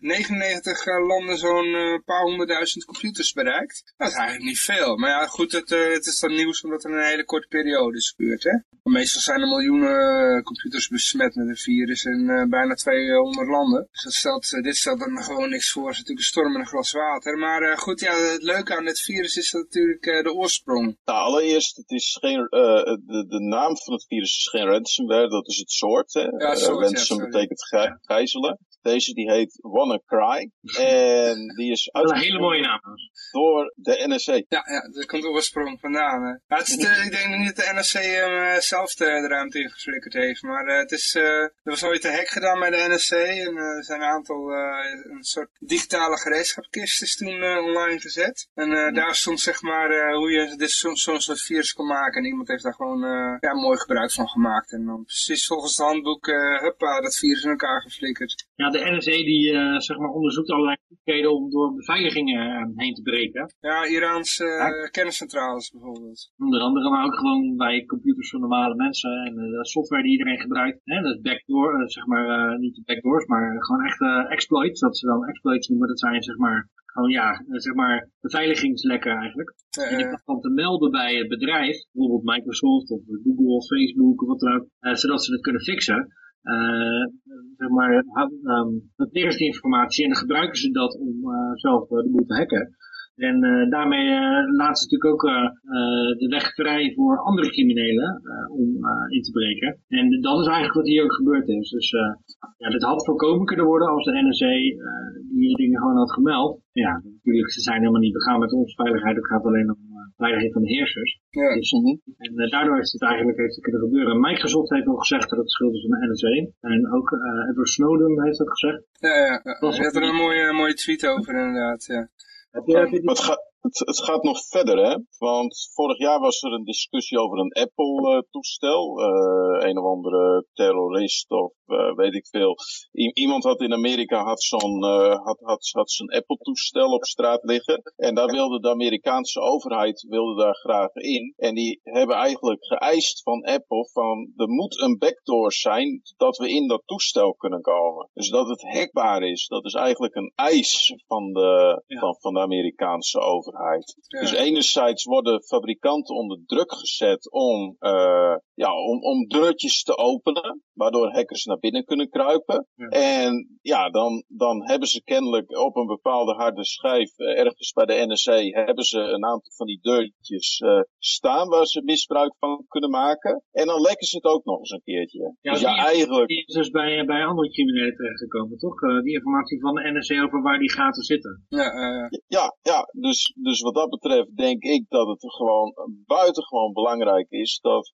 A: 99 landen zo'n paar honderdduizend computers bereikt. Dat is eigenlijk niet veel. Maar ja, goed, het, het is dan nieuws omdat in een hele korte periode is gebeurd. Hè? Meestal zijn er miljoenen computers besmet met een virus in bijna 200 landen. Dus stelt, dit stelt dan gewoon niks voor. Het is natuurlijk een storm in een glas water. Maar goed, ja, het leuke aan dit virus is natuurlijk de oorsprong
C: Nou, allereerst, het is geen, uh, de, de naam van het virus is geen ransomware, dat is het soort. Hè?
A: Ja, soort,
C: uh, ransom
A: ja,
C: betekent gijzelen. Deze die heet WannaCry. En die is
B: Dat is een hele mooie naam.
C: door de NSC.
A: Ja, ja daar komt oorsprong vandaan. Hè. Maar het is de, ik denk niet dat de NSC hem zelf de, de ruimte ingeflikkerd heeft. Maar uh, het is, uh, er was ooit een hack gedaan bij de NSC. En uh, er zijn een aantal, een soort digitale gereedschapkist is toen online gezet. En ja. daar stond zeg maar hoe je dit zo'n zo soort virus kon maken. En iemand heeft daar gewoon ja, mooi gebruik van gemaakt. En dan precies volgens het handboek, huppa, dat virus in elkaar geflikkerd.
B: Ja, de NSA die uh, zeg maar onderzoekt allerlei mogelijkheden om door beveiligingen uh, heen te breken.
A: Ja, Iraanse ja. kenniscentrales bijvoorbeeld.
B: Onder andere, maar ook gewoon bij computers van normale mensen en de software die iedereen gebruikt. Hè, dat is backdoor, zeg maar niet de backdoors, maar gewoon echte exploits. Dat ze dan exploits noemen, dat zijn zeg maar gewoon ja, zeg maar beveiligingslekken eigenlijk. Uh, en die kan te melden bij het bedrijf, bijvoorbeeld Microsoft of Google of Facebook of wat dan ook, zodat ze het kunnen fixen. Uh, zeg maar, um, die informatie en dan gebruiken ze dat om uh, zelf uh, de boel te hacken. En uh, daarmee laten ze natuurlijk ook de weg vrij voor andere criminelen om in te breken. En dat is eigenlijk wat hier ook gebeurd is. Dus ja, dit had voorkomen kunnen worden als de NSA die dingen gewoon had gemeld. Ja, natuurlijk, ze zijn helemaal niet begaan met onze veiligheid. Het gaat alleen om veiligheid van de heersers.
A: Ja.
B: Dus, en uh, daardoor is het eigenlijk heeft het kunnen gebeuren. Microsoft heeft al gezegd dat het schuld is van de NSA. En ook uh, Edward Snowden heeft dat gezegd.
A: Ja, ja. ja. Je had er een mooie, mooie tweet over inderdaad, ja.
C: Heb je, heb je die... het, ga, het, het, gaat nog verder, hè? Want vorig jaar was er een discussie over een Apple-toestel. Uh, een of andere terrorist of uh, weet ik veel. I iemand had in Amerika had zo'n uh, had, had, had zijn Apple-toestel op straat liggen. En daar wilde de Amerikaanse overheid wilde daar graag in. En die hebben eigenlijk geëist van Apple van er moet een backdoor zijn dat we in dat toestel kunnen komen. Dus dat het hackbaar is. Dat is eigenlijk een eis van de, ja. van, van de Amerikaanse overheid. Ja. Dus enerzijds worden fabrikanten onder druk gezet om, uh, ja, om, om deurtjes te openen. Waardoor hackers naar binnen kunnen kruipen. Ja. En ja, dan, dan hebben ze kennelijk op een bepaalde harde schijf, uh, ergens bij de NSA, hebben ze een aantal van die deurtjes uh, staan waar ze misbruik van kunnen maken. En dan lekken ze het ook nog eens een keertje.
B: Ja,
C: dus ja, eigenlijk...
B: Die is dus bij, bij andere criminelen terechtgekomen, toch? Uh, die informatie van de NSA over waar die gaten zitten.
A: Ja,
C: ja, ja dus, dus wat dat betreft denk ik dat het gewoon buitengewoon belangrijk is dat,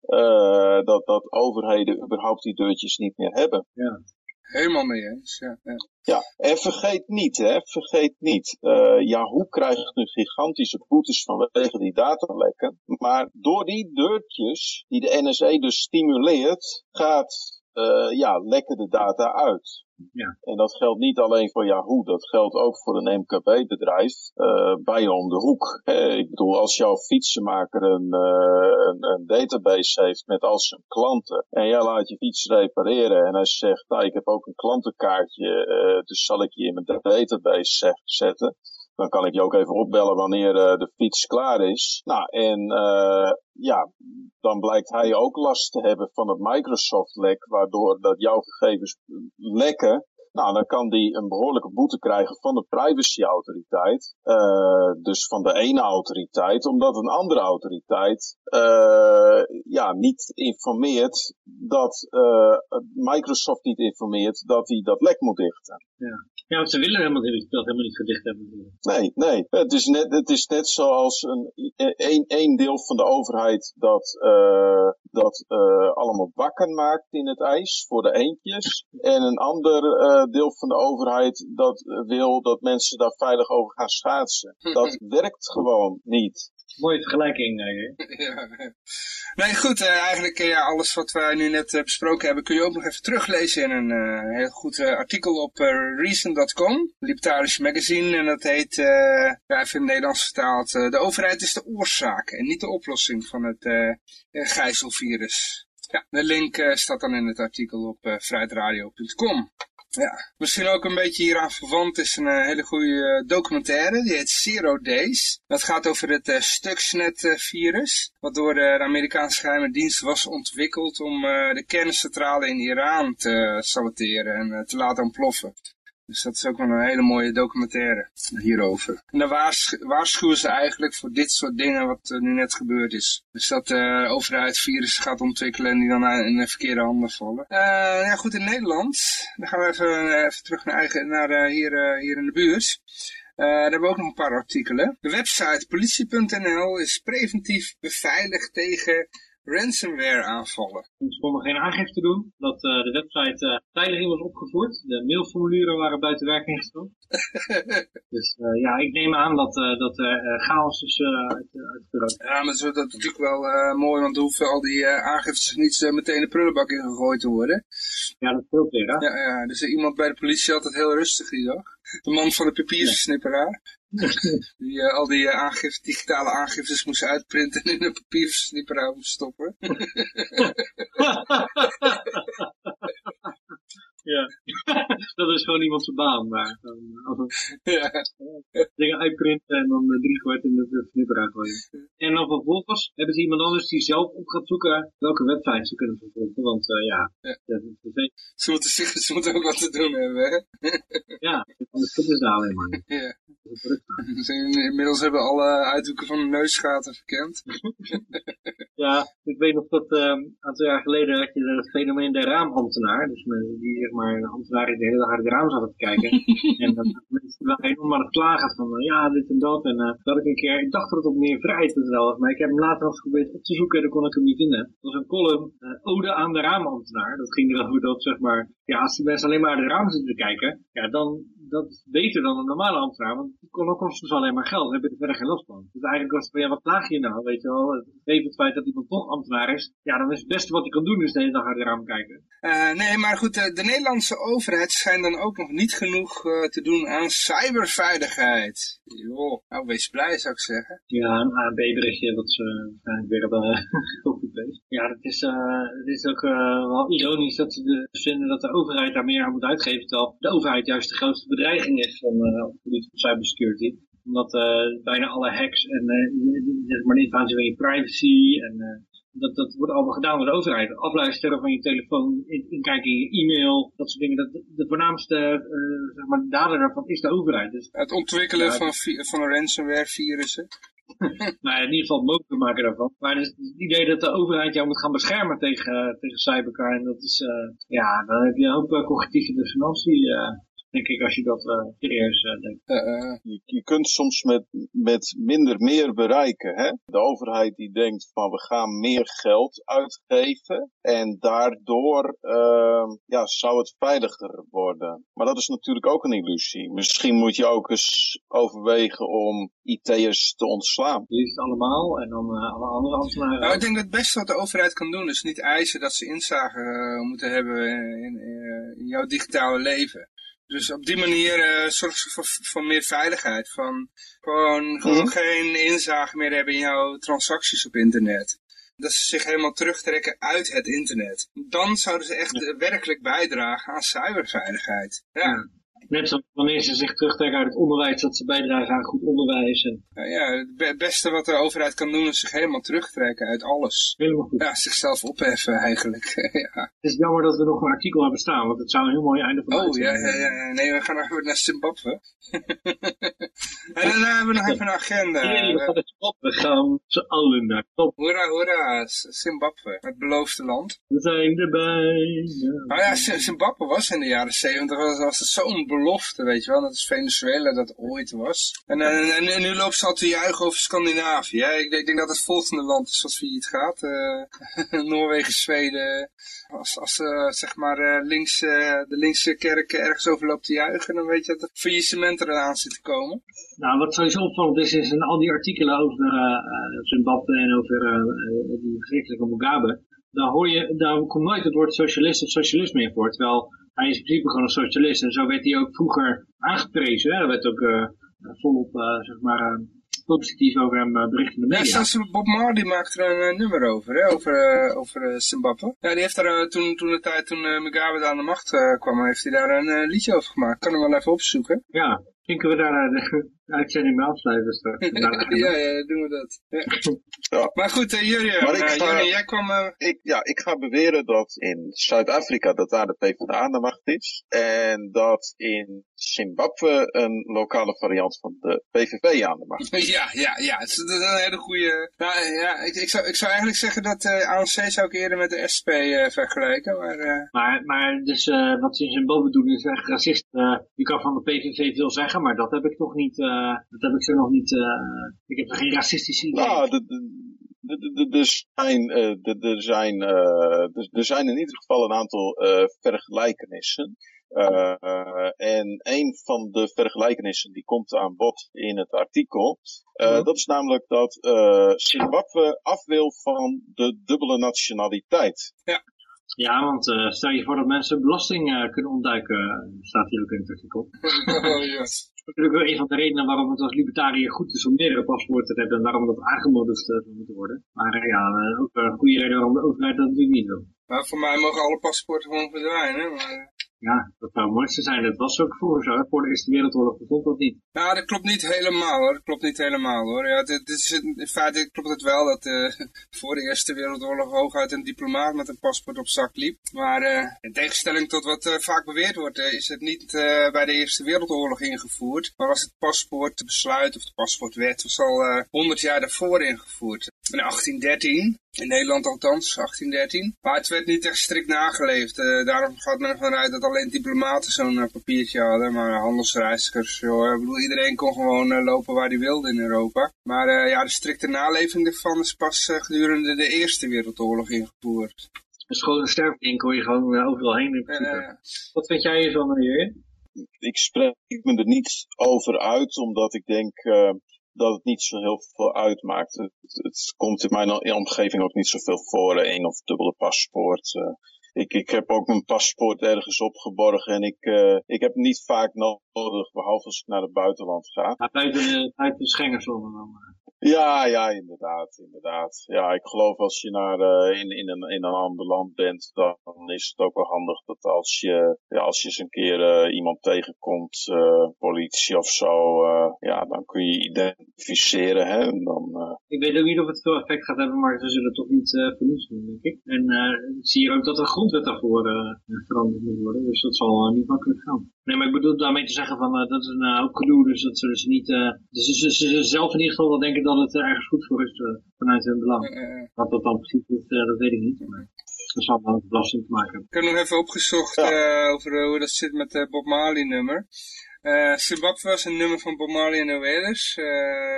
C: dat, dat overheden überhaupt die deurtjes niet meer hebben.
A: Ja. Helemaal mee eens. Ja, ja.
C: ja, en vergeet niet, hè, vergeet niet. Uh, Yahoo krijgt nu gigantische boetes vanwege die datalekken. Maar door die deurtjes die de NSA dus stimuleert, gaat, uh, ja, lekken de data uit.
B: Ja.
C: En dat geldt niet alleen voor Yahoo, dat geldt ook voor een MKB-bedrijf uh, bij je om de hoek. Ik bedoel, als jouw fietsenmaker een, uh, een, een, database heeft met al zijn klanten en jij laat je fiets repareren en hij zegt, nou ik heb ook een klantenkaartje, uh, dus zal ik je in mijn database zetten. Dan kan ik je ook even opbellen wanneer uh, de fiets klaar is. Nou, en uh, ja, dan blijkt hij ook last te hebben van het Microsoft-lek, waardoor dat jouw gegevens lekken. Nou, dan kan die een behoorlijke boete krijgen van de privacyautoriteit. Uh, dus van de ene autoriteit, omdat een andere autoriteit uh, ja, niet informeert dat uh, Microsoft niet informeert dat hij dat lek moet dichten.
B: Ja. Ja, want ze willen helemaal niet, dat helemaal niet gedicht hebben.
C: Nee, nee. Het is net, het is net zoals een, een, een deel van de overheid dat, uh, dat uh, allemaal bakken maakt in het ijs voor de eendjes. En een ander uh, deel van de overheid dat wil dat mensen daar veilig over gaan schaatsen. Dat werkt gewoon niet.
B: Mooie vergelijking, hè?
A: Ja. Nee, goed. Uh, eigenlijk ja, alles wat wij nu net besproken hebben kun je ook nog even teruglezen in een heel goed artikel op Reason.com, Libertarische Magazine. En dat heet, ja, even in het Nederlands vertaald, de overheid is de oorzaak en niet de oplossing van het gijzelvirus. Ja, de link staat dan in het artikel op vrijheidradio.com. Ja, misschien ook een beetje hieraan verwant is een uh, hele goede documentaire. Die heet Zero Days. Dat gaat over het uh, Stuxnet-virus. wat door de Amerikaanse geheime dienst was ontwikkeld om de kerncentrale in Iran te saboteren en te laten ontploffen. Dus dat is ook wel een hele mooie documentaire hierover. En daar waarschuwen ze eigenlijk voor dit soort dingen wat nu net gebeurd is. Dus dat de overheid virussen gaat ontwikkelen en die dan in de verkeerde handen vallen. ja goed, in Nederland, dan gaan we even, even terug naar, eigen, naar hier, hier in de buurt. Daar hebben we ook nog een paar artikelen. De website politie.nl is preventief beveiligd tegen ransomware aanvallen.
B: Ze konden geen aangifte doen dat uh, de website uh, veilig was opgevoerd. De mailformulieren waren buiten werking gesteld. dus uh, ja, ik neem aan dat, dat er chaos is uitgebroken.
A: Ja, maar zo, dat is natuurlijk wel mooi, want er hoeven al die aangiftes niet meteen de prullenbak in gegooid te worden.
B: Ja, dat speelt weer, hè?
A: Ja, ja, dus iemand bij de politie had het heel rustig die dag. De man van de papiersnipperaar. Die uh, al die uh, digitale aangiftes moest uitprinten en in een papiersnipperaar moest stoppen.
B: Ja, dat is gewoon iemand zijn baan. Maar ja. dingen uitprinten en dan uh, drie kwart in de snipper gooien. En dan vervolgens hebben ze iemand anders die zelf op gaat zoeken welke website ze kunnen vervolgen. Want uh, ja, ja. Dat
A: is ze, moeten zich, ze moeten ook wat te doen hebben. Hè?
B: ja, anders kunnen ze daar alleen maar. Ja.
A: Inmiddels hebben alle uithoeken van de neusgaten verkend.
B: ja, ik weet nog dat uh, een aantal jaar geleden had je het fenomeen der raamambtenaar. Dus mensen die maar de ambtenaren de hele dag de raam zaten te kijken. en dan mensen wel enorm aan het klagen van uh, ja, dit en dat. En uh, dat ik een keer, ik dacht dat het op meer vrijheid was, maar ik heb hem later nog geprobeerd op te zoeken en dan kon ik hem niet vinden. Dat was een column, uh, Ode aan de raamambtenaar. Dat ging er over dat, zeg maar, ja, als die mensen alleen maar naar de raam zitten te kijken, ja, dan, dat is beter dan een normale ambtenaar, want die kost dus alleen maar geld, dan heb je er verder geen last van. Dus eigenlijk was het van, ja, wat klaag je nou, weet je wel, even het feit dat iemand toch ambtenaar is, ja, dan is het beste wat hij kan doen, is de hele dag naar de raam kijken.
A: Uh, nee, maar goed, de, de, Nederlandse overheid schijnt dan ook nog niet genoeg uh, te doen aan cyberveiligheid. Joh, nou, wees blij zou ik zeggen.
B: Ja, een AB-berichtje wat ze waarschijnlijk weer hebben copy-paste. Ja, het is, het is ook wel ironisch dat ze dus vinden dat de overheid daar meer aan moet uitgeven, terwijl de overheid juist de grootste bedreiging is van uh, cybersecurity omdat uh, bijna alle hacks en uh, zeg maar de invasie van je privacy en dat, dat wordt allemaal gedaan door de overheid. Afluisteren van je telefoon, inkijken in je e-mail, dat soort dingen. Dat, de voornaamste uh, zeg maar, dader daarvan is de overheid. Dus,
A: het ontwikkelen van, van ransomware virussen.
B: nou in ieder geval mogelijk maken daarvan. Maar het, idee dat de overheid jou moet gaan beschermen tegen, tegen cybercrime, dat is, uh, ja, dan heb je een hoop cognitieve dissonantie denk ik, als je dat uh, serieus uh, denkt.
C: Uh, je, je, kunt soms met, met minder meer bereiken. Hè? De overheid die denkt van we gaan meer geld uitgeven en daardoor ehm, ja, zou het veiliger worden. Maar dat is natuurlijk ook een illusie. Misschien moet je ook eens overwegen om IT'ers te ontslaan.
B: Liefst allemaal en dan alle andere ambtenaren.
A: Nou, ik denk dat het beste wat de overheid kan doen is niet eisen dat ze inzage moeten hebben in, in jouw digitale leven. Dus op die manier uh, zorgt ze voor, voor meer veiligheid. Van gewoon, gewoon mhm. geen inzage meer hebben in jouw transacties op internet. Dat ze zich helemaal terugtrekken uit het internet. Dan zouden ze echt werkelijk bijdragen aan cyberveiligheid. ja.
B: Net zoals wanneer ze zich terugtrekken uit het onderwijs, dat ze bijdragen aan goed onderwijs. En...
A: Ja, het beste wat de overheid kan doen is zich helemaal terugtrekken uit alles.
B: Helemaal goed.
A: Ja, zichzelf opheffen eigenlijk. ja.
B: Het is jammer dat we nog een artikel hebben staan, want het zou een heel mooi einde van
A: Oh, ja, ja, ja, Nee, we gaan naar, naar Zimbabwe. en dan hebben we nog even een agenda.
B: Nee, we gaan naar Zimbabwe. We gaan z'n allen naar top.
A: Hoera, hoera, Zimbabwe. Het beloofde land.
B: We zijn erbij.
A: Nou ja, Zimbabwe was in de jaren zeventig was, was het zo'n belofte, weet je wel. Dat is Venezuela dat ooit was. En, en, nu loopt ze al te juichen over Scandinavië. Ik, denk dat het volgende land is zoals het gaat. Uh, Noorwegen, Zweden. Als, als uh, zeg maar uh, links, de linkse kerk ergens over loopt te juichen, dan weet je dat er faillissement eraan zit te komen.
B: Nou, wat sowieso opvallend is, is in al die artikelen over Zimbabwe en over die verschrikkelijke Mugabe, daar, hoor je, daar komt nooit het woord socialist of socialisme in voor. Terwijl hij is in principe gewoon een socialist. En zo werd hij ook vroeger aangeprezen. Hè? Er werd ook uh, volop, uh, zeg maar, uh, positief over hem bericht in de media.
A: Ja, zelfs Bob Marley maakte er een nummer over, hè? over, over Zimbabwe. Ja, die heeft daar toen, toen de tijd, toen Mugabe aan de macht kwam, heeft hij daar een liedje over gemaakt. Kan hem wel even opzoeken.
B: Ja, denken we daar uitzending mee afsluiten straks.
A: ja, ja, doen we dat. Ja. Maar goed, uh, Jurjen, maar ik uh, jij kwam... Uh...
C: Ik, ja, ik ga beweren dat in Zuid-Afrika dat daar de PvdA aan de macht is. En dat in Zimbabwe een lokale variant van de PVV aan de macht
A: is. Ja, ja, ja. Dat is een hele goede... Nou, ja, ik, ik, zou, ik zou eigenlijk zeggen dat uh, ANC zou ik eerder met de SP vergelijken. Maar,
B: maar, maar dus wat ze in Zimbabwe doen is echt racist. je kan van de PVV veel zeggen, maar dat heb ik toch niet... dat heb ik zo nog niet... ik heb er geen racistische idee.
C: Nou, er zijn, er, zijn, er zijn in ieder geval een aantal vergelijkenissen. en een van de vergelijkenissen die komt aan bod in het artikel, uh, dat is namelijk dat uh, Zimbabwe af wil van de dubbele nationaliteit.
B: Ja. Ja, want uh, stel je voor dat mensen belasting kunnen ontduiken, staat hier ook in het artikel. oh, yes natuurlijk wel een van de redenen waarom het als libertariër goed is om meerdere paspoorten te hebben en waarom dat aangemoedigd uh, moet worden. Maar ja, ook een goede reden waarom de overheid dat natuurlijk niet wil.
A: Maar voor mij mogen alle paspoorten gewoon verdwijnen. Maar...
B: Ja, dat zou mooiste zijn. Dat was ook vroeger zo. Voor de Eerste Wereldoorlog dat niet.
A: Nou, dat klopt niet helemaal hoor. Dat klopt niet helemaal hoor. Ja, dit, is, in feite klopt het wel dat uh, voor de Eerste Wereldoorlog hooguit een diplomaat met een paspoort op zak liep. Maar uh, in tegenstelling tot wat uh, vaak beweerd wordt, is het niet bij de Eerste Wereldoorlog ingevoerd. Maar was het paspoortbesluit of de paspoortwet was al 100 jaar daarvoor ingevoerd. In 1813 in Nederland althans, 1813. Maar het werd niet echt strikt nageleefd. Uh, daarom gaat men ervan uit dat alleen diplomaten zo'n uh, papiertje hadden. Maar handelsreizigers, joh, ik bedoel, iedereen kon gewoon uh, lopen waar hij wilde in Europa. Maar ja, de strikte naleving ervan is pas gedurende de Eerste Wereldoorlog ingevoerd.
B: Dus gewoon een sterfding kon je gewoon overal heen in principe. Wat vind jij hiervan, hier?
C: Ik spreek me er niet over uit, omdat ik denk dat het niet zo heel veel uitmaakt. Het, komt in mijn omgeving ook niet zoveel voor, één of dubbele paspoort. Uh, ik, ik heb ook mijn paspoort ergens opgeborgen en ik, uh, ik heb niet vaak nodig, behalve als ik naar het buitenland ga.
B: Maar buiten de, buiten de Schengenzone dan?
C: Ja, ja, inderdaad, inderdaad. Ja, ik geloof als je naar, uh, in, in, een, in een ander land bent, dan is het ook wel handig dat als je, ja, als je eens een keer uh, iemand tegenkomt, uh, politie of zo, ja, dan kun je identificeren, hè. En dan,
B: Ik weet ook niet of het veel effect gaat hebben, maar ze zullen toch niet uh, doen, denk ik. En zie hier ook dat de grondwet daarvoor veranderd moet worden, dus dat zal niet makkelijk gaan. Nee, maar ik bedoel daarmee te zeggen van, dat is een hoop gedoe, dus dat zullen ze niet, dus ze, ze, ze zelf in ieder geval wel denken dat het ergens goed voor is uh, vanuit hun belang. Wat dat dan precies is, uh, dat weet ik niet. Maar dat zal wel met belasting te maken hebben.
A: Ik heb nog even opgezocht ja. uh, over hoe dat zit met het Bob Marley nummer. Uh, Zimbabwe was een nummer van Bob Marley en Wailers. Uh,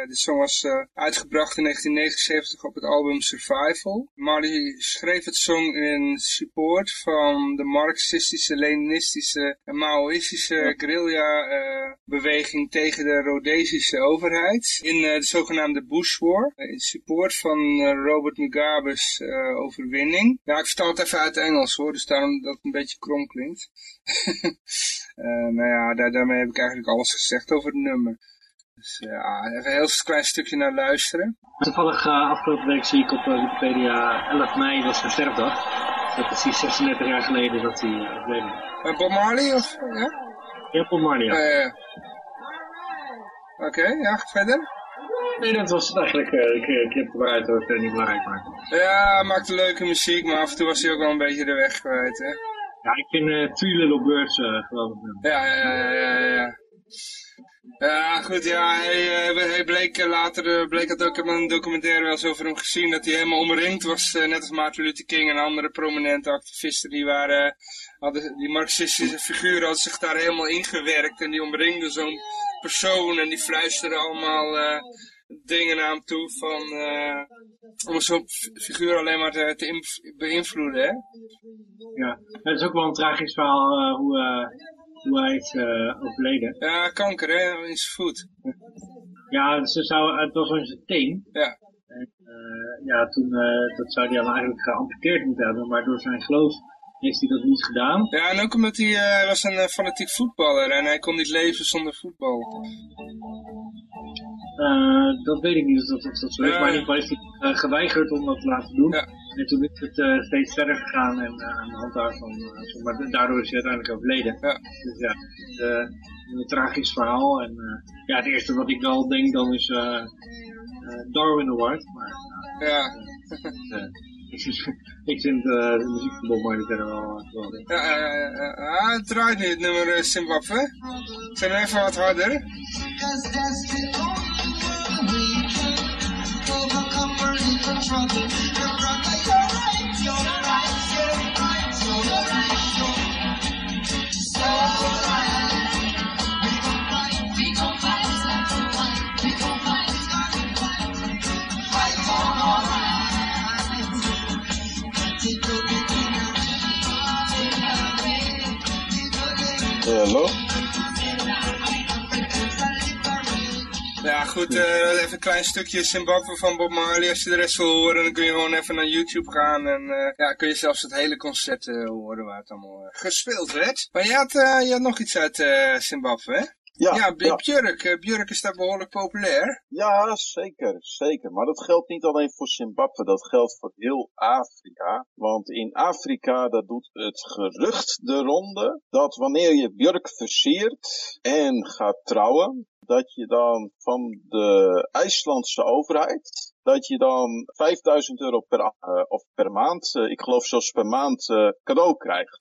A: de song was uh, uitgebracht in 1979 op het album Survival. Marley schreef het song in support van de marxistische, leninistische en maoïstische guerrilla beweging tegen de Rhodesische overheid. In de zogenaamde Bush War. in support van Robert Mugabe's overwinning. Ja, ik vertaal het even uit Engels hoor, dus daarom dat het een beetje krom klinkt. nou ja, daar, daarmee heb ik eigenlijk alles gezegd over het nummer. Dus ja, even een heel klein stukje naar luisteren.
B: Toevallig uh, afgelopen week zie ik op Wikipedia 11 mei was zijn sterfdag. Dat is precies 36 jaar geleden dat hij overleden
A: is. Bob Marley of? Ja,
B: ja Bob Marley, ja.
A: Oké, okay, ja, verder?
B: Nee, dat was het eigenlijk. Uh, ik, ik heb het eruit hoor, ik niet belangrijk maken.
A: Ja, hij maakte leuke muziek, maar af en toe was hij ook wel een beetje de weg kwijt, hè.
B: Ja, ik vind uh, Little Birds uh, geloof ik.
A: Ja, ja, ja, ja, ja. Goed, ja, hij, eh, hij bleek later, bleek dat ook, heb een documentaire wel eens over hem gezien, dat hij helemaal omringd was, net als Martin Luther King en andere prominente activisten, die waren, hadden, die marxistische figuren hadden zich daar helemaal ingewerkt en die omringden zo'n persoon en die fluisterden allemaal dingen naar hem toe van, om zo'n figuur alleen maar te, te beïnvloeden, hè?
B: Ja, het is ook wel een tragisch verhaal uh, hoe, uh, hoe hij is uh, overleden.
A: Ja, kanker, hè, in zijn voet.
B: Ja, ze zou, het was in zijn teen.
A: Ja.
B: En, ja, toen, dat zou hij dan eigenlijk geamputeerd moeten hebben, maar door zijn geloof heeft hij dat niet gedaan.
A: Ja, en ook omdat hij uh, was een uh, fanatiek voetballer en hij kon niet leven zonder voetbal.
B: Uh, dat weet ik niet of dat, zo is, maar in ieder geval heeft hij geweigerd om dat te laten doen. Ja. En toen is het steeds verder gegaan en aan de hand daarvan, maar daardoor is hij uiteindelijk overleden.
A: Ja.
B: Dus ja, een tragisch verhaal. En ja, het eerste wat ik wel denk dan is Darwin Award. Maar,
A: ja.
B: ik vind uh, de muziek van Bob Marley verder wel geweldig.
A: Ja, uh, het draait nu het nummer Zimbabwe. Zijn we even wat harder?
C: Hello?
A: Ja, goed, uh, even een klein stukje Zimbabwe van Bob Marley. Als je de rest wil horen, dan kun je gewoon even naar YouTube gaan. En uh, ja, kun je zelfs het hele concert uh, horen waar het allemaal gespeeld werd. Maar je had, je had nog iets uit Zimbabwe, hè?
C: Ja,
A: ja, Björk. Ja. Björk is daar behoorlijk populair.
C: Ja, zeker, zeker. Maar dat geldt niet alleen voor Zimbabwe, dat geldt voor heel Afrika. Want in Afrika, dat doet het gerucht de ronde, dat wanneer je Björk versiert en gaat trouwen, dat je dan van de IJslandse overheid, dat je dan 5000 euro per, uh, of per maand, uh, ik geloof zelfs per maand, uh, cadeau krijgt.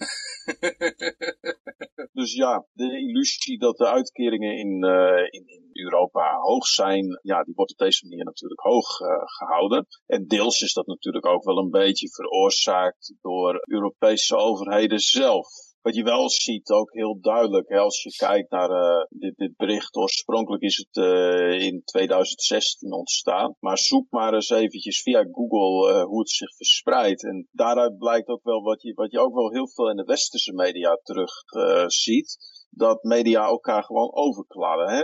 C: dus ja, de illusie dat de uitkeringen in, in, in, Europa hoog zijn, ja, die wordt op deze manier natuurlijk hoog gehouden. En deels is dat natuurlijk ook wel een beetje veroorzaakt door Europese overheden zelf. Wat je wel ziet, ook heel duidelijk, hè, als je kijkt naar uh, dit, dit, bericht, oorspronkelijk is het uh, in 2016 ontstaan. Maar zoek maar eens eventjes via Google uh, hoe het zich verspreidt. En daaruit blijkt ook wel wat je, wat je ook wel heel veel in de westerse media terug ziet dat media elkaar gewoon overkladden, hè?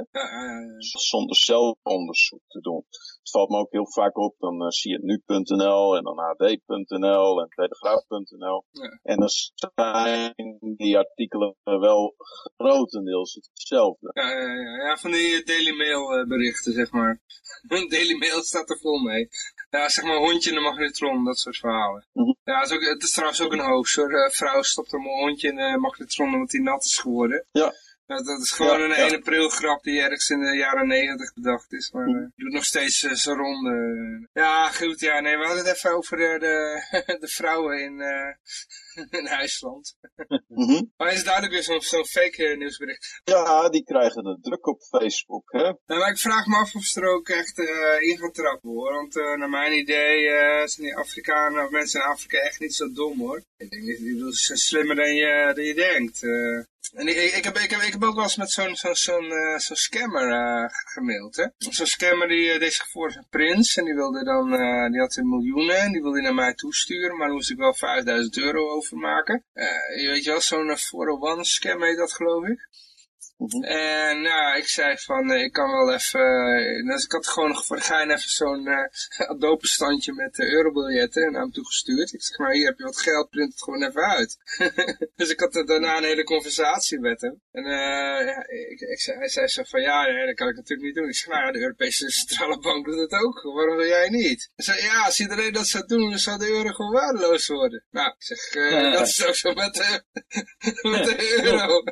C: Zonder zelf onderzoek te doen. Het valt me ook heel vaak op, dan uh, zie je het nu.nl en dan ad.nl en telegraaf.nl. Ja. En dan zijn die artikelen wel grotendeels hetzelfde.
A: Ja, ja, van die Daily Mail uh, berichten, zeg maar. Daily Mail staat er vol mee. Ja, zeg maar hondje in de magnetron, dat soort verhalen. Mm -hmm. Ja, het is, ook, het is trouwens ook een hoax hoor. Uh, vrouw stopt een hondje in de magnetron omdat hij nat is geworden.
C: Ja.
A: Dat, dat is gewoon een 1 april grap die ergens in de jaren 90 bedacht is. Maar uh, doet nog steeds uh, zijn ronde. Ja, goed. Ja, nee, we hadden het even over de, de, de vrouwen in, uh, in IJsland.
C: mm -hmm.
A: Maar is duidelijk weer zo'n zo fake nieuwsbericht.
C: Ja, die krijgen het druk op Facebook, hè?
A: Nou, maar ik vraag me af of ze er ook echt in gaan trappen, hoor. Want naar mijn idee zijn die Afrikanen, of mensen in Afrika echt niet zo dom, hoor. Ik denk die ze zijn slimmer dan je, dan je denkt. En ik, ik, heb, ik, heb, ik heb ook wel eens met zo'n zo'n zo'n zo scammer uh, gemaild, hè. Zo'n scammer die uh, deed zich voor zijn prins en die wilde dan, die had een miljoenen en die wilde naar mij toesturen, maar daar moest ik wel 5000 euro overmaken. je weet je wel, zo'n 401 scam heet dat geloof ik.
C: Mhm.
A: En nou, ik zei van, ik kan wel even, dus ik had gewoon voor de gein even zo'n uh, Adobe standje met uh, eurobiljetten naar hem toegestuurd. Ik zeg maar, hier heb je wat geld, print het gewoon even uit. dus ik had daarna een hele conversatie met hem. En uh, ja, ik, ik, zei, hij zei zo van, ja, nee, dat kan ik natuurlijk niet doen. Ik zeg, nou ja, de Europese Centrale Bank doet het ook. Waarom wil jij niet? Hij zei, ja, als iedereen dat zou doen, dan zou de euro gewoon waardeloos worden. Nou, ik zeg, dat is ook zo met de, met de euro.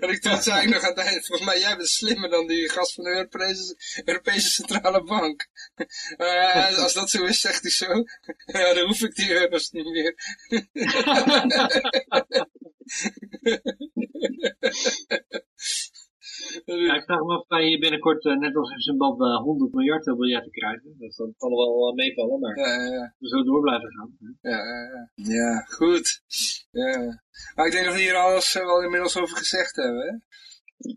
A: En ik zei ik nog aan het eind, volgens mij jij bent slimmer dan die gast van de Europese, Europese Centrale Bank. Uh, als dat zo is, zegt hij zo, ja, dan hoef ik die euro's niet meer.
B: Ja, ik vraag me of wij hier binnenkort, uh, net als in Zimbabwe, 100 miljard biljetten krijgen. Dat kan wel uh, meevallen, maar
A: ja, ja, ja.
B: we zullen door blijven gaan.
A: Ja, ja, goed. Ja. Maar ik denk dat we hier alles wel inmiddels over gezegd hebben, hè?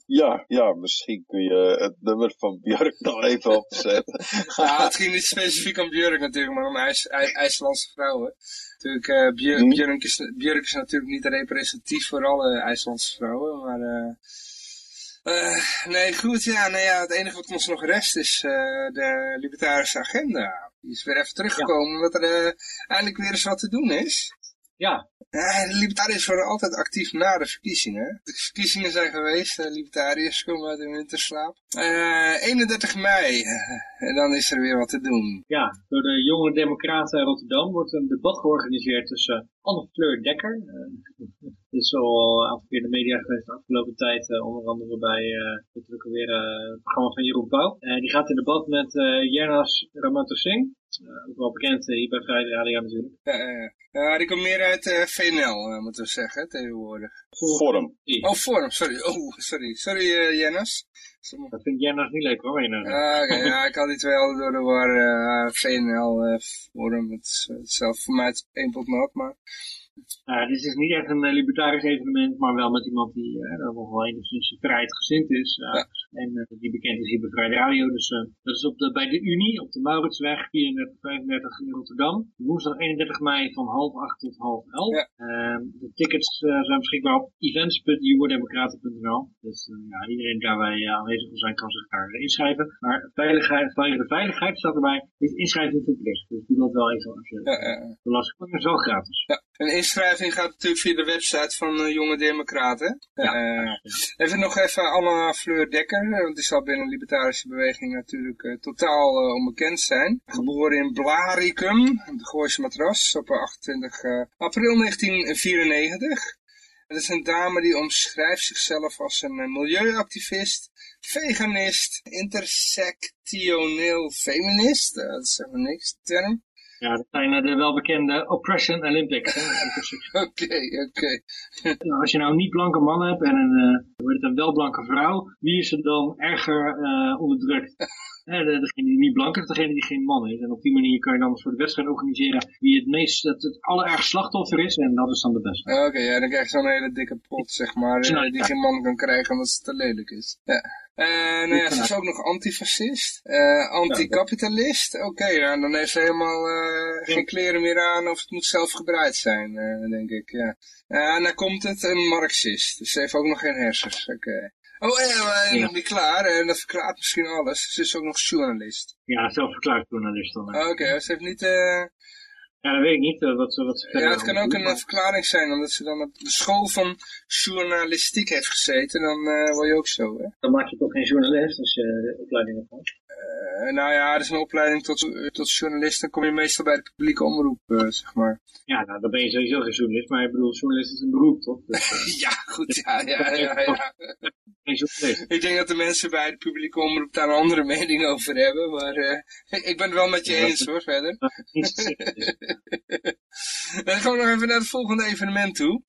C: Ja, ja, misschien kun je het nummer van Björk nog even opzetten.
A: ja, het ging niet specifiek om Björk natuurlijk, maar om IJs, IJslandse vrouwen. Natuurlijk, uh, Björk. Björk, is, Björk is natuurlijk niet representatief voor alle IJslandse vrouwen, maar... Uh, uh, nee, goed, ja, nee, ja, het enige wat ons nog rest is de libertarische agenda. Die is weer even teruggekomen, ja. omdat er eindelijk weer eens wat te doen is.
B: Ja.
A: De libertariërs worden altijd actief na de verkiezingen. De verkiezingen zijn geweest, de libertariërs komen uit hun winterslaap. Uh, 31 mei, en dan is er weer wat te doen.
B: Ja, door de jonge democraten Rotterdam wordt een debat georganiseerd tussen Anne Fleur Dekker, uh, Het is al een aantal keer in de media geweest de afgelopen tijd, onder andere bij uh, weer, het programma van Jeroen Pauw. die gaat in debat met uh, Jernas Ramantosing. Uh, ook wel bekend hier bij Vrijde Radio natuurlijk.
A: Ja, die komt meer uit VNL, moeten we zeggen, tegenwoordig.
C: Forum.
A: Oh, Forum, sorry. Oh, sorry. Sorry, Jennas.
B: Dat vind jij nog niet leuk hoor.
A: Ah, okay, ja, ik had die twee al door de war. Uh, VNL Forum, het is zelf voor mij het één pot nat, maar...
B: Uh, dit is niet echt een uh, libertarisch evenement, maar wel met iemand die uh, nog wel enigszins vrijheidgezind is. Ja. En die bekend is hier bij Vrij Radio. Dus dat is op de, bij de Unie, op de Mauritsweg 3435 in Rotterdam. Woensdag 31 mei van half acht tot half elf. Ja. Ehm, de tickets zijn beschikbaar op events.juwodemocraten.nl. Dus ja, iedereen daarbij aanwezig wil zijn kan zich daar inschrijven. Maar veiligheid, vanwege de veiligheid staat erbij, is inschrijving verplicht. Dus doe dat wel even als je ja, belast. Maar het is wel gratis.
A: Ja. Een inschrijving gaat natuurlijk via de website van uh, Jonge Democraten. Ja. Uh, even nog even Anna Fleur Dekker, want die zal binnen de libertarische beweging natuurlijk totaal onbekend zijn. Geboren in Blaricum, de Gooise Matras, op 28 april 1994. Het is een dame die omschrijft zichzelf als een milieuactivist, veganist, intersectioneel feminist. Dat is helemaal niks, term.
B: Ja, dat zijn eh, de welbekende Oppression Olympics.
A: Oké, oké.
B: Nou, als je nou niet blanke man hebt en een, uh, het, een welblanke vrouw, wie is er dan erger uh, onderdrukt? de, degene die niet blank is, degene die geen man is. En op die manier kan je dan voor de wedstrijd organiseren wie het meest, het, het allerergst slachtoffer is. En dat is dan de beste.
A: Oké, ja, dan krijg je zo'n hele dikke pot, zeg maar, die geen man kan krijgen omdat het te lelijk is. Ja. En uh, ze is ook nog antifascist, uh, anticapitalist. Oké, okay, nou, dan heeft ze helemaal uh, geen kleren meer aan of het moet zelf gebreid zijn, denk ik. Ja. en dan komt het een marxist, dus ze heeft ook nog geen hersens. Oké. Oh, ja, nog niet klaar. En dat verklaart misschien alles. Ze is ook nog journalist.
B: Ja, zelfverklaard journalist dan.
A: Oké, okay, ze heeft niet...
B: Ja, dat weet ik niet. Eh, wat, wat ze
A: ja, het kan ook een verklaring zijn, omdat ze dan op de school van journalistiek heeft gezeten, dan uh, word je ook zo, hè?
B: Dan maak je toch geen journalist als je de opleiding hebt?
A: Uh, nou ja, er is een opleiding tot, tot journalist, dan kom je meestal bij de publieke omroep, zeg maar.
B: Ja, nou, dan ben je sowieso geen journalist, maar ik bedoel, journalist is een beroep, toch?
A: Dus, ja, goed, ja, ja, ja, ja. Ik denk dat de mensen bij de publieke omroep daar een andere mening over hebben, maar ik ben het wel met je eens, hoor, verder. Dan gaan we nog even naar het volgende evenement toe.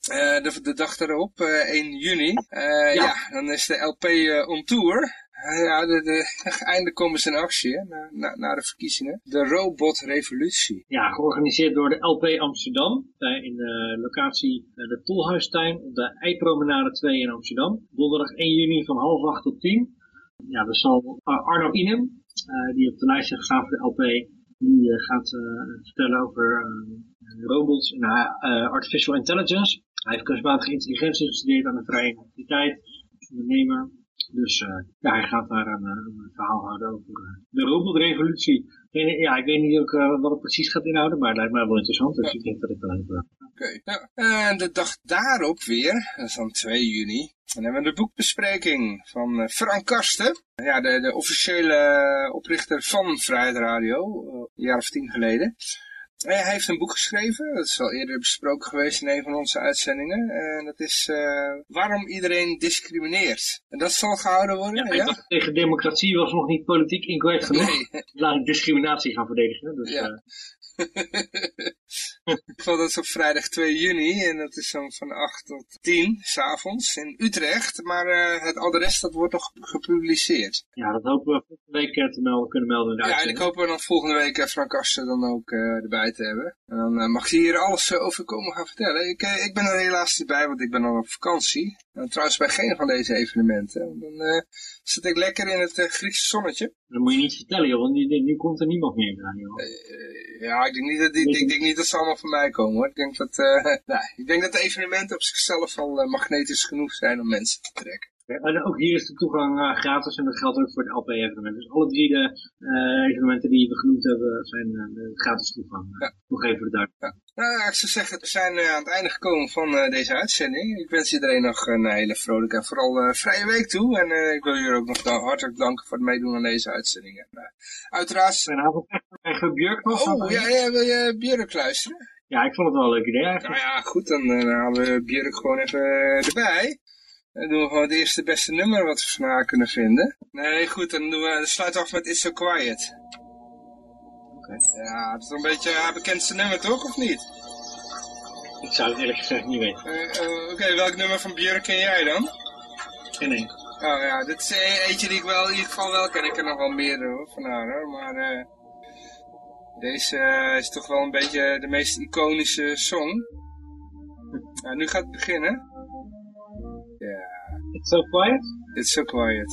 A: De, de, dag erop, eh, 1 juni. Ja. ja. dan is de LP on tour. Ja, de, de, eindelijk komen ze in actie, hè, na, na, na, de verkiezingen. De robotrevolutie.
B: Ja, georganiseerd door de LP Amsterdam. in de locatie de Tolhuistuin op de Eipromenade 2 in Amsterdam. Donderdag 1 juni van half 8 tot 10. Ja, dat zal Arno Inem, die op de lijst heeft gestaan voor de LP, die eh, gaat eh, vertellen over eh, robots en artificial intelligence. Hij heeft kunstmatige intelligentie gestudeerd aan de Vrije Universiteit, ondernemer. Dus ja, hij gaat daar een, een verhaal houden over de robotrevolutie. ja, ik weet niet ook wat het precies gaat inhouden, maar het lijkt mij wel interessant. Dus ik denk dat ik wel even...
A: Oké, ja. en de dag daarop weer, dat is dan 2 juni, dan hebben we de boekbespreking van eh, Frank Karsten. Ja, de, de officiële oprichter van Vrijheid Radio, eh, een jaar of tien geleden. Hij heeft een boek geschreven, dat is al eerder besproken geweest in een van onze uitzendingen. En dat is uh, Waarom iedereen discrimineert. En dat zal gehouden worden, ja?
B: ja? Tegen democratie was nog niet politiek incorrect genoeg. Nee. Laat ik discriminatie gaan verdedigen. Dus, ja.
A: geloof dat is op vrijdag 2 juni en dat is dan van 8 tot 10 s'avonds in Utrecht. Maar uh, het adres dat wordt nog gepubliceerd.
B: Ja, dat hopen we volgende week eh, te melden, kunnen melden. In
A: ja, en ik hoop we dan volgende week uh, Frank Assen dan ook uh, erbij te hebben. En dan mag hij hier alles over komen gaan vertellen. Ik, ik ben er helaas niet bij, want ik ben al op vakantie. En trouwens bij geen van deze evenementen. Dan zit ik lekker in het Griekse zonnetje.
B: Dat moet je niet vertellen, joh, want nu, nu komt er niemand meer aan, joh.
A: ja, ik denk, niet dat, ik, ik denk niet dat ze allemaal van mij komen, hoor. Ik denk dat, uh, nou, ik denk dat de evenementen op zichzelf al uh, magnetisch genoeg zijn om mensen te trekken.
B: En ook hier is de toegang uh, gratis en dat geldt ook voor de LP-evenementen. Dus alle drie de uh, evenementen die we genoemd hebben zijn uh, gratis toegang. Ja. Nog even de duidelijkheid.
A: Ja. Nou, ik zou zeggen, we zijn aan het einde gekomen van deze uitzending. Ik wens iedereen nog een hele vrolijke en vooral vrije week toe. En ik wil jullie ook nog hartelijk danken voor het meedoen aan deze uitzending. En, uiteraard...
B: Goedenavond, even Björk nog?
A: Oh, ja, ja, wil je Björk luisteren?
B: Ja, ik vond het wel een leuk idee eigenlijk.
D: Nou ja, goed, dan, dan halen we Björk gewoon even erbij. Dan doen we gewoon het eerste beste nummer wat we vandaag kunnen vinden. Nee, goed, dan, doen we, dan sluiten we af met It's So Quiet.
B: Oké.
D: Ja, het is een beetje haar bekendste nummer, toch? Of niet?
B: Ik zou het eerlijk gezegd niet weten.
D: Uh, Oké, welk nummer van Björk ken jij dan?
B: Geen enkel.
D: Oh ja, dit is eentje die ik wel in ieder geval wel ken. Ik ken nog wel meer hoor, van haar hoor. Maar uh, deze is toch wel een beetje de meest iconische song. Nou, nu gaat het beginnen.
B: It's so quiet?
D: It's so quiet.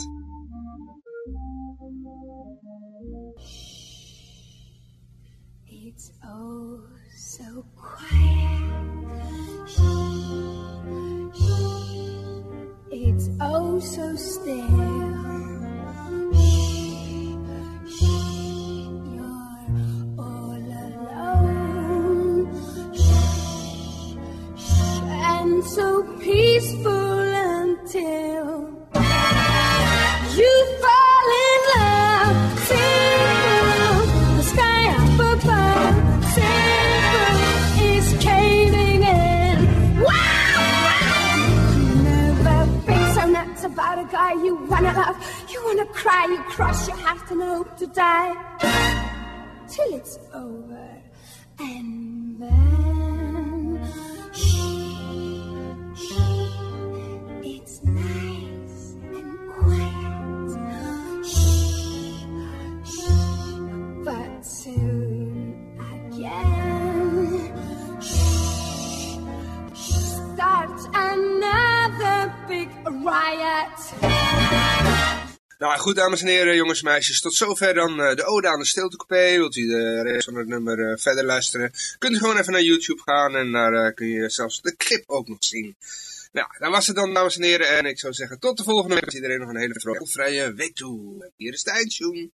D: Goed, dames en heren, jongens en meisjes, tot zover dan uh, de ode aan de stiltecoupé. Wilt u de rest van het nummer uh, verder luisteren, kunt u gewoon even naar YouTube gaan en daar uh, kun je zelfs de clip ook nog zien. Nou, dat was het dan, dames en heren, en ik zou zeggen tot de volgende week. Iedereen nog een hele vrije week toe. Hier is eindtune.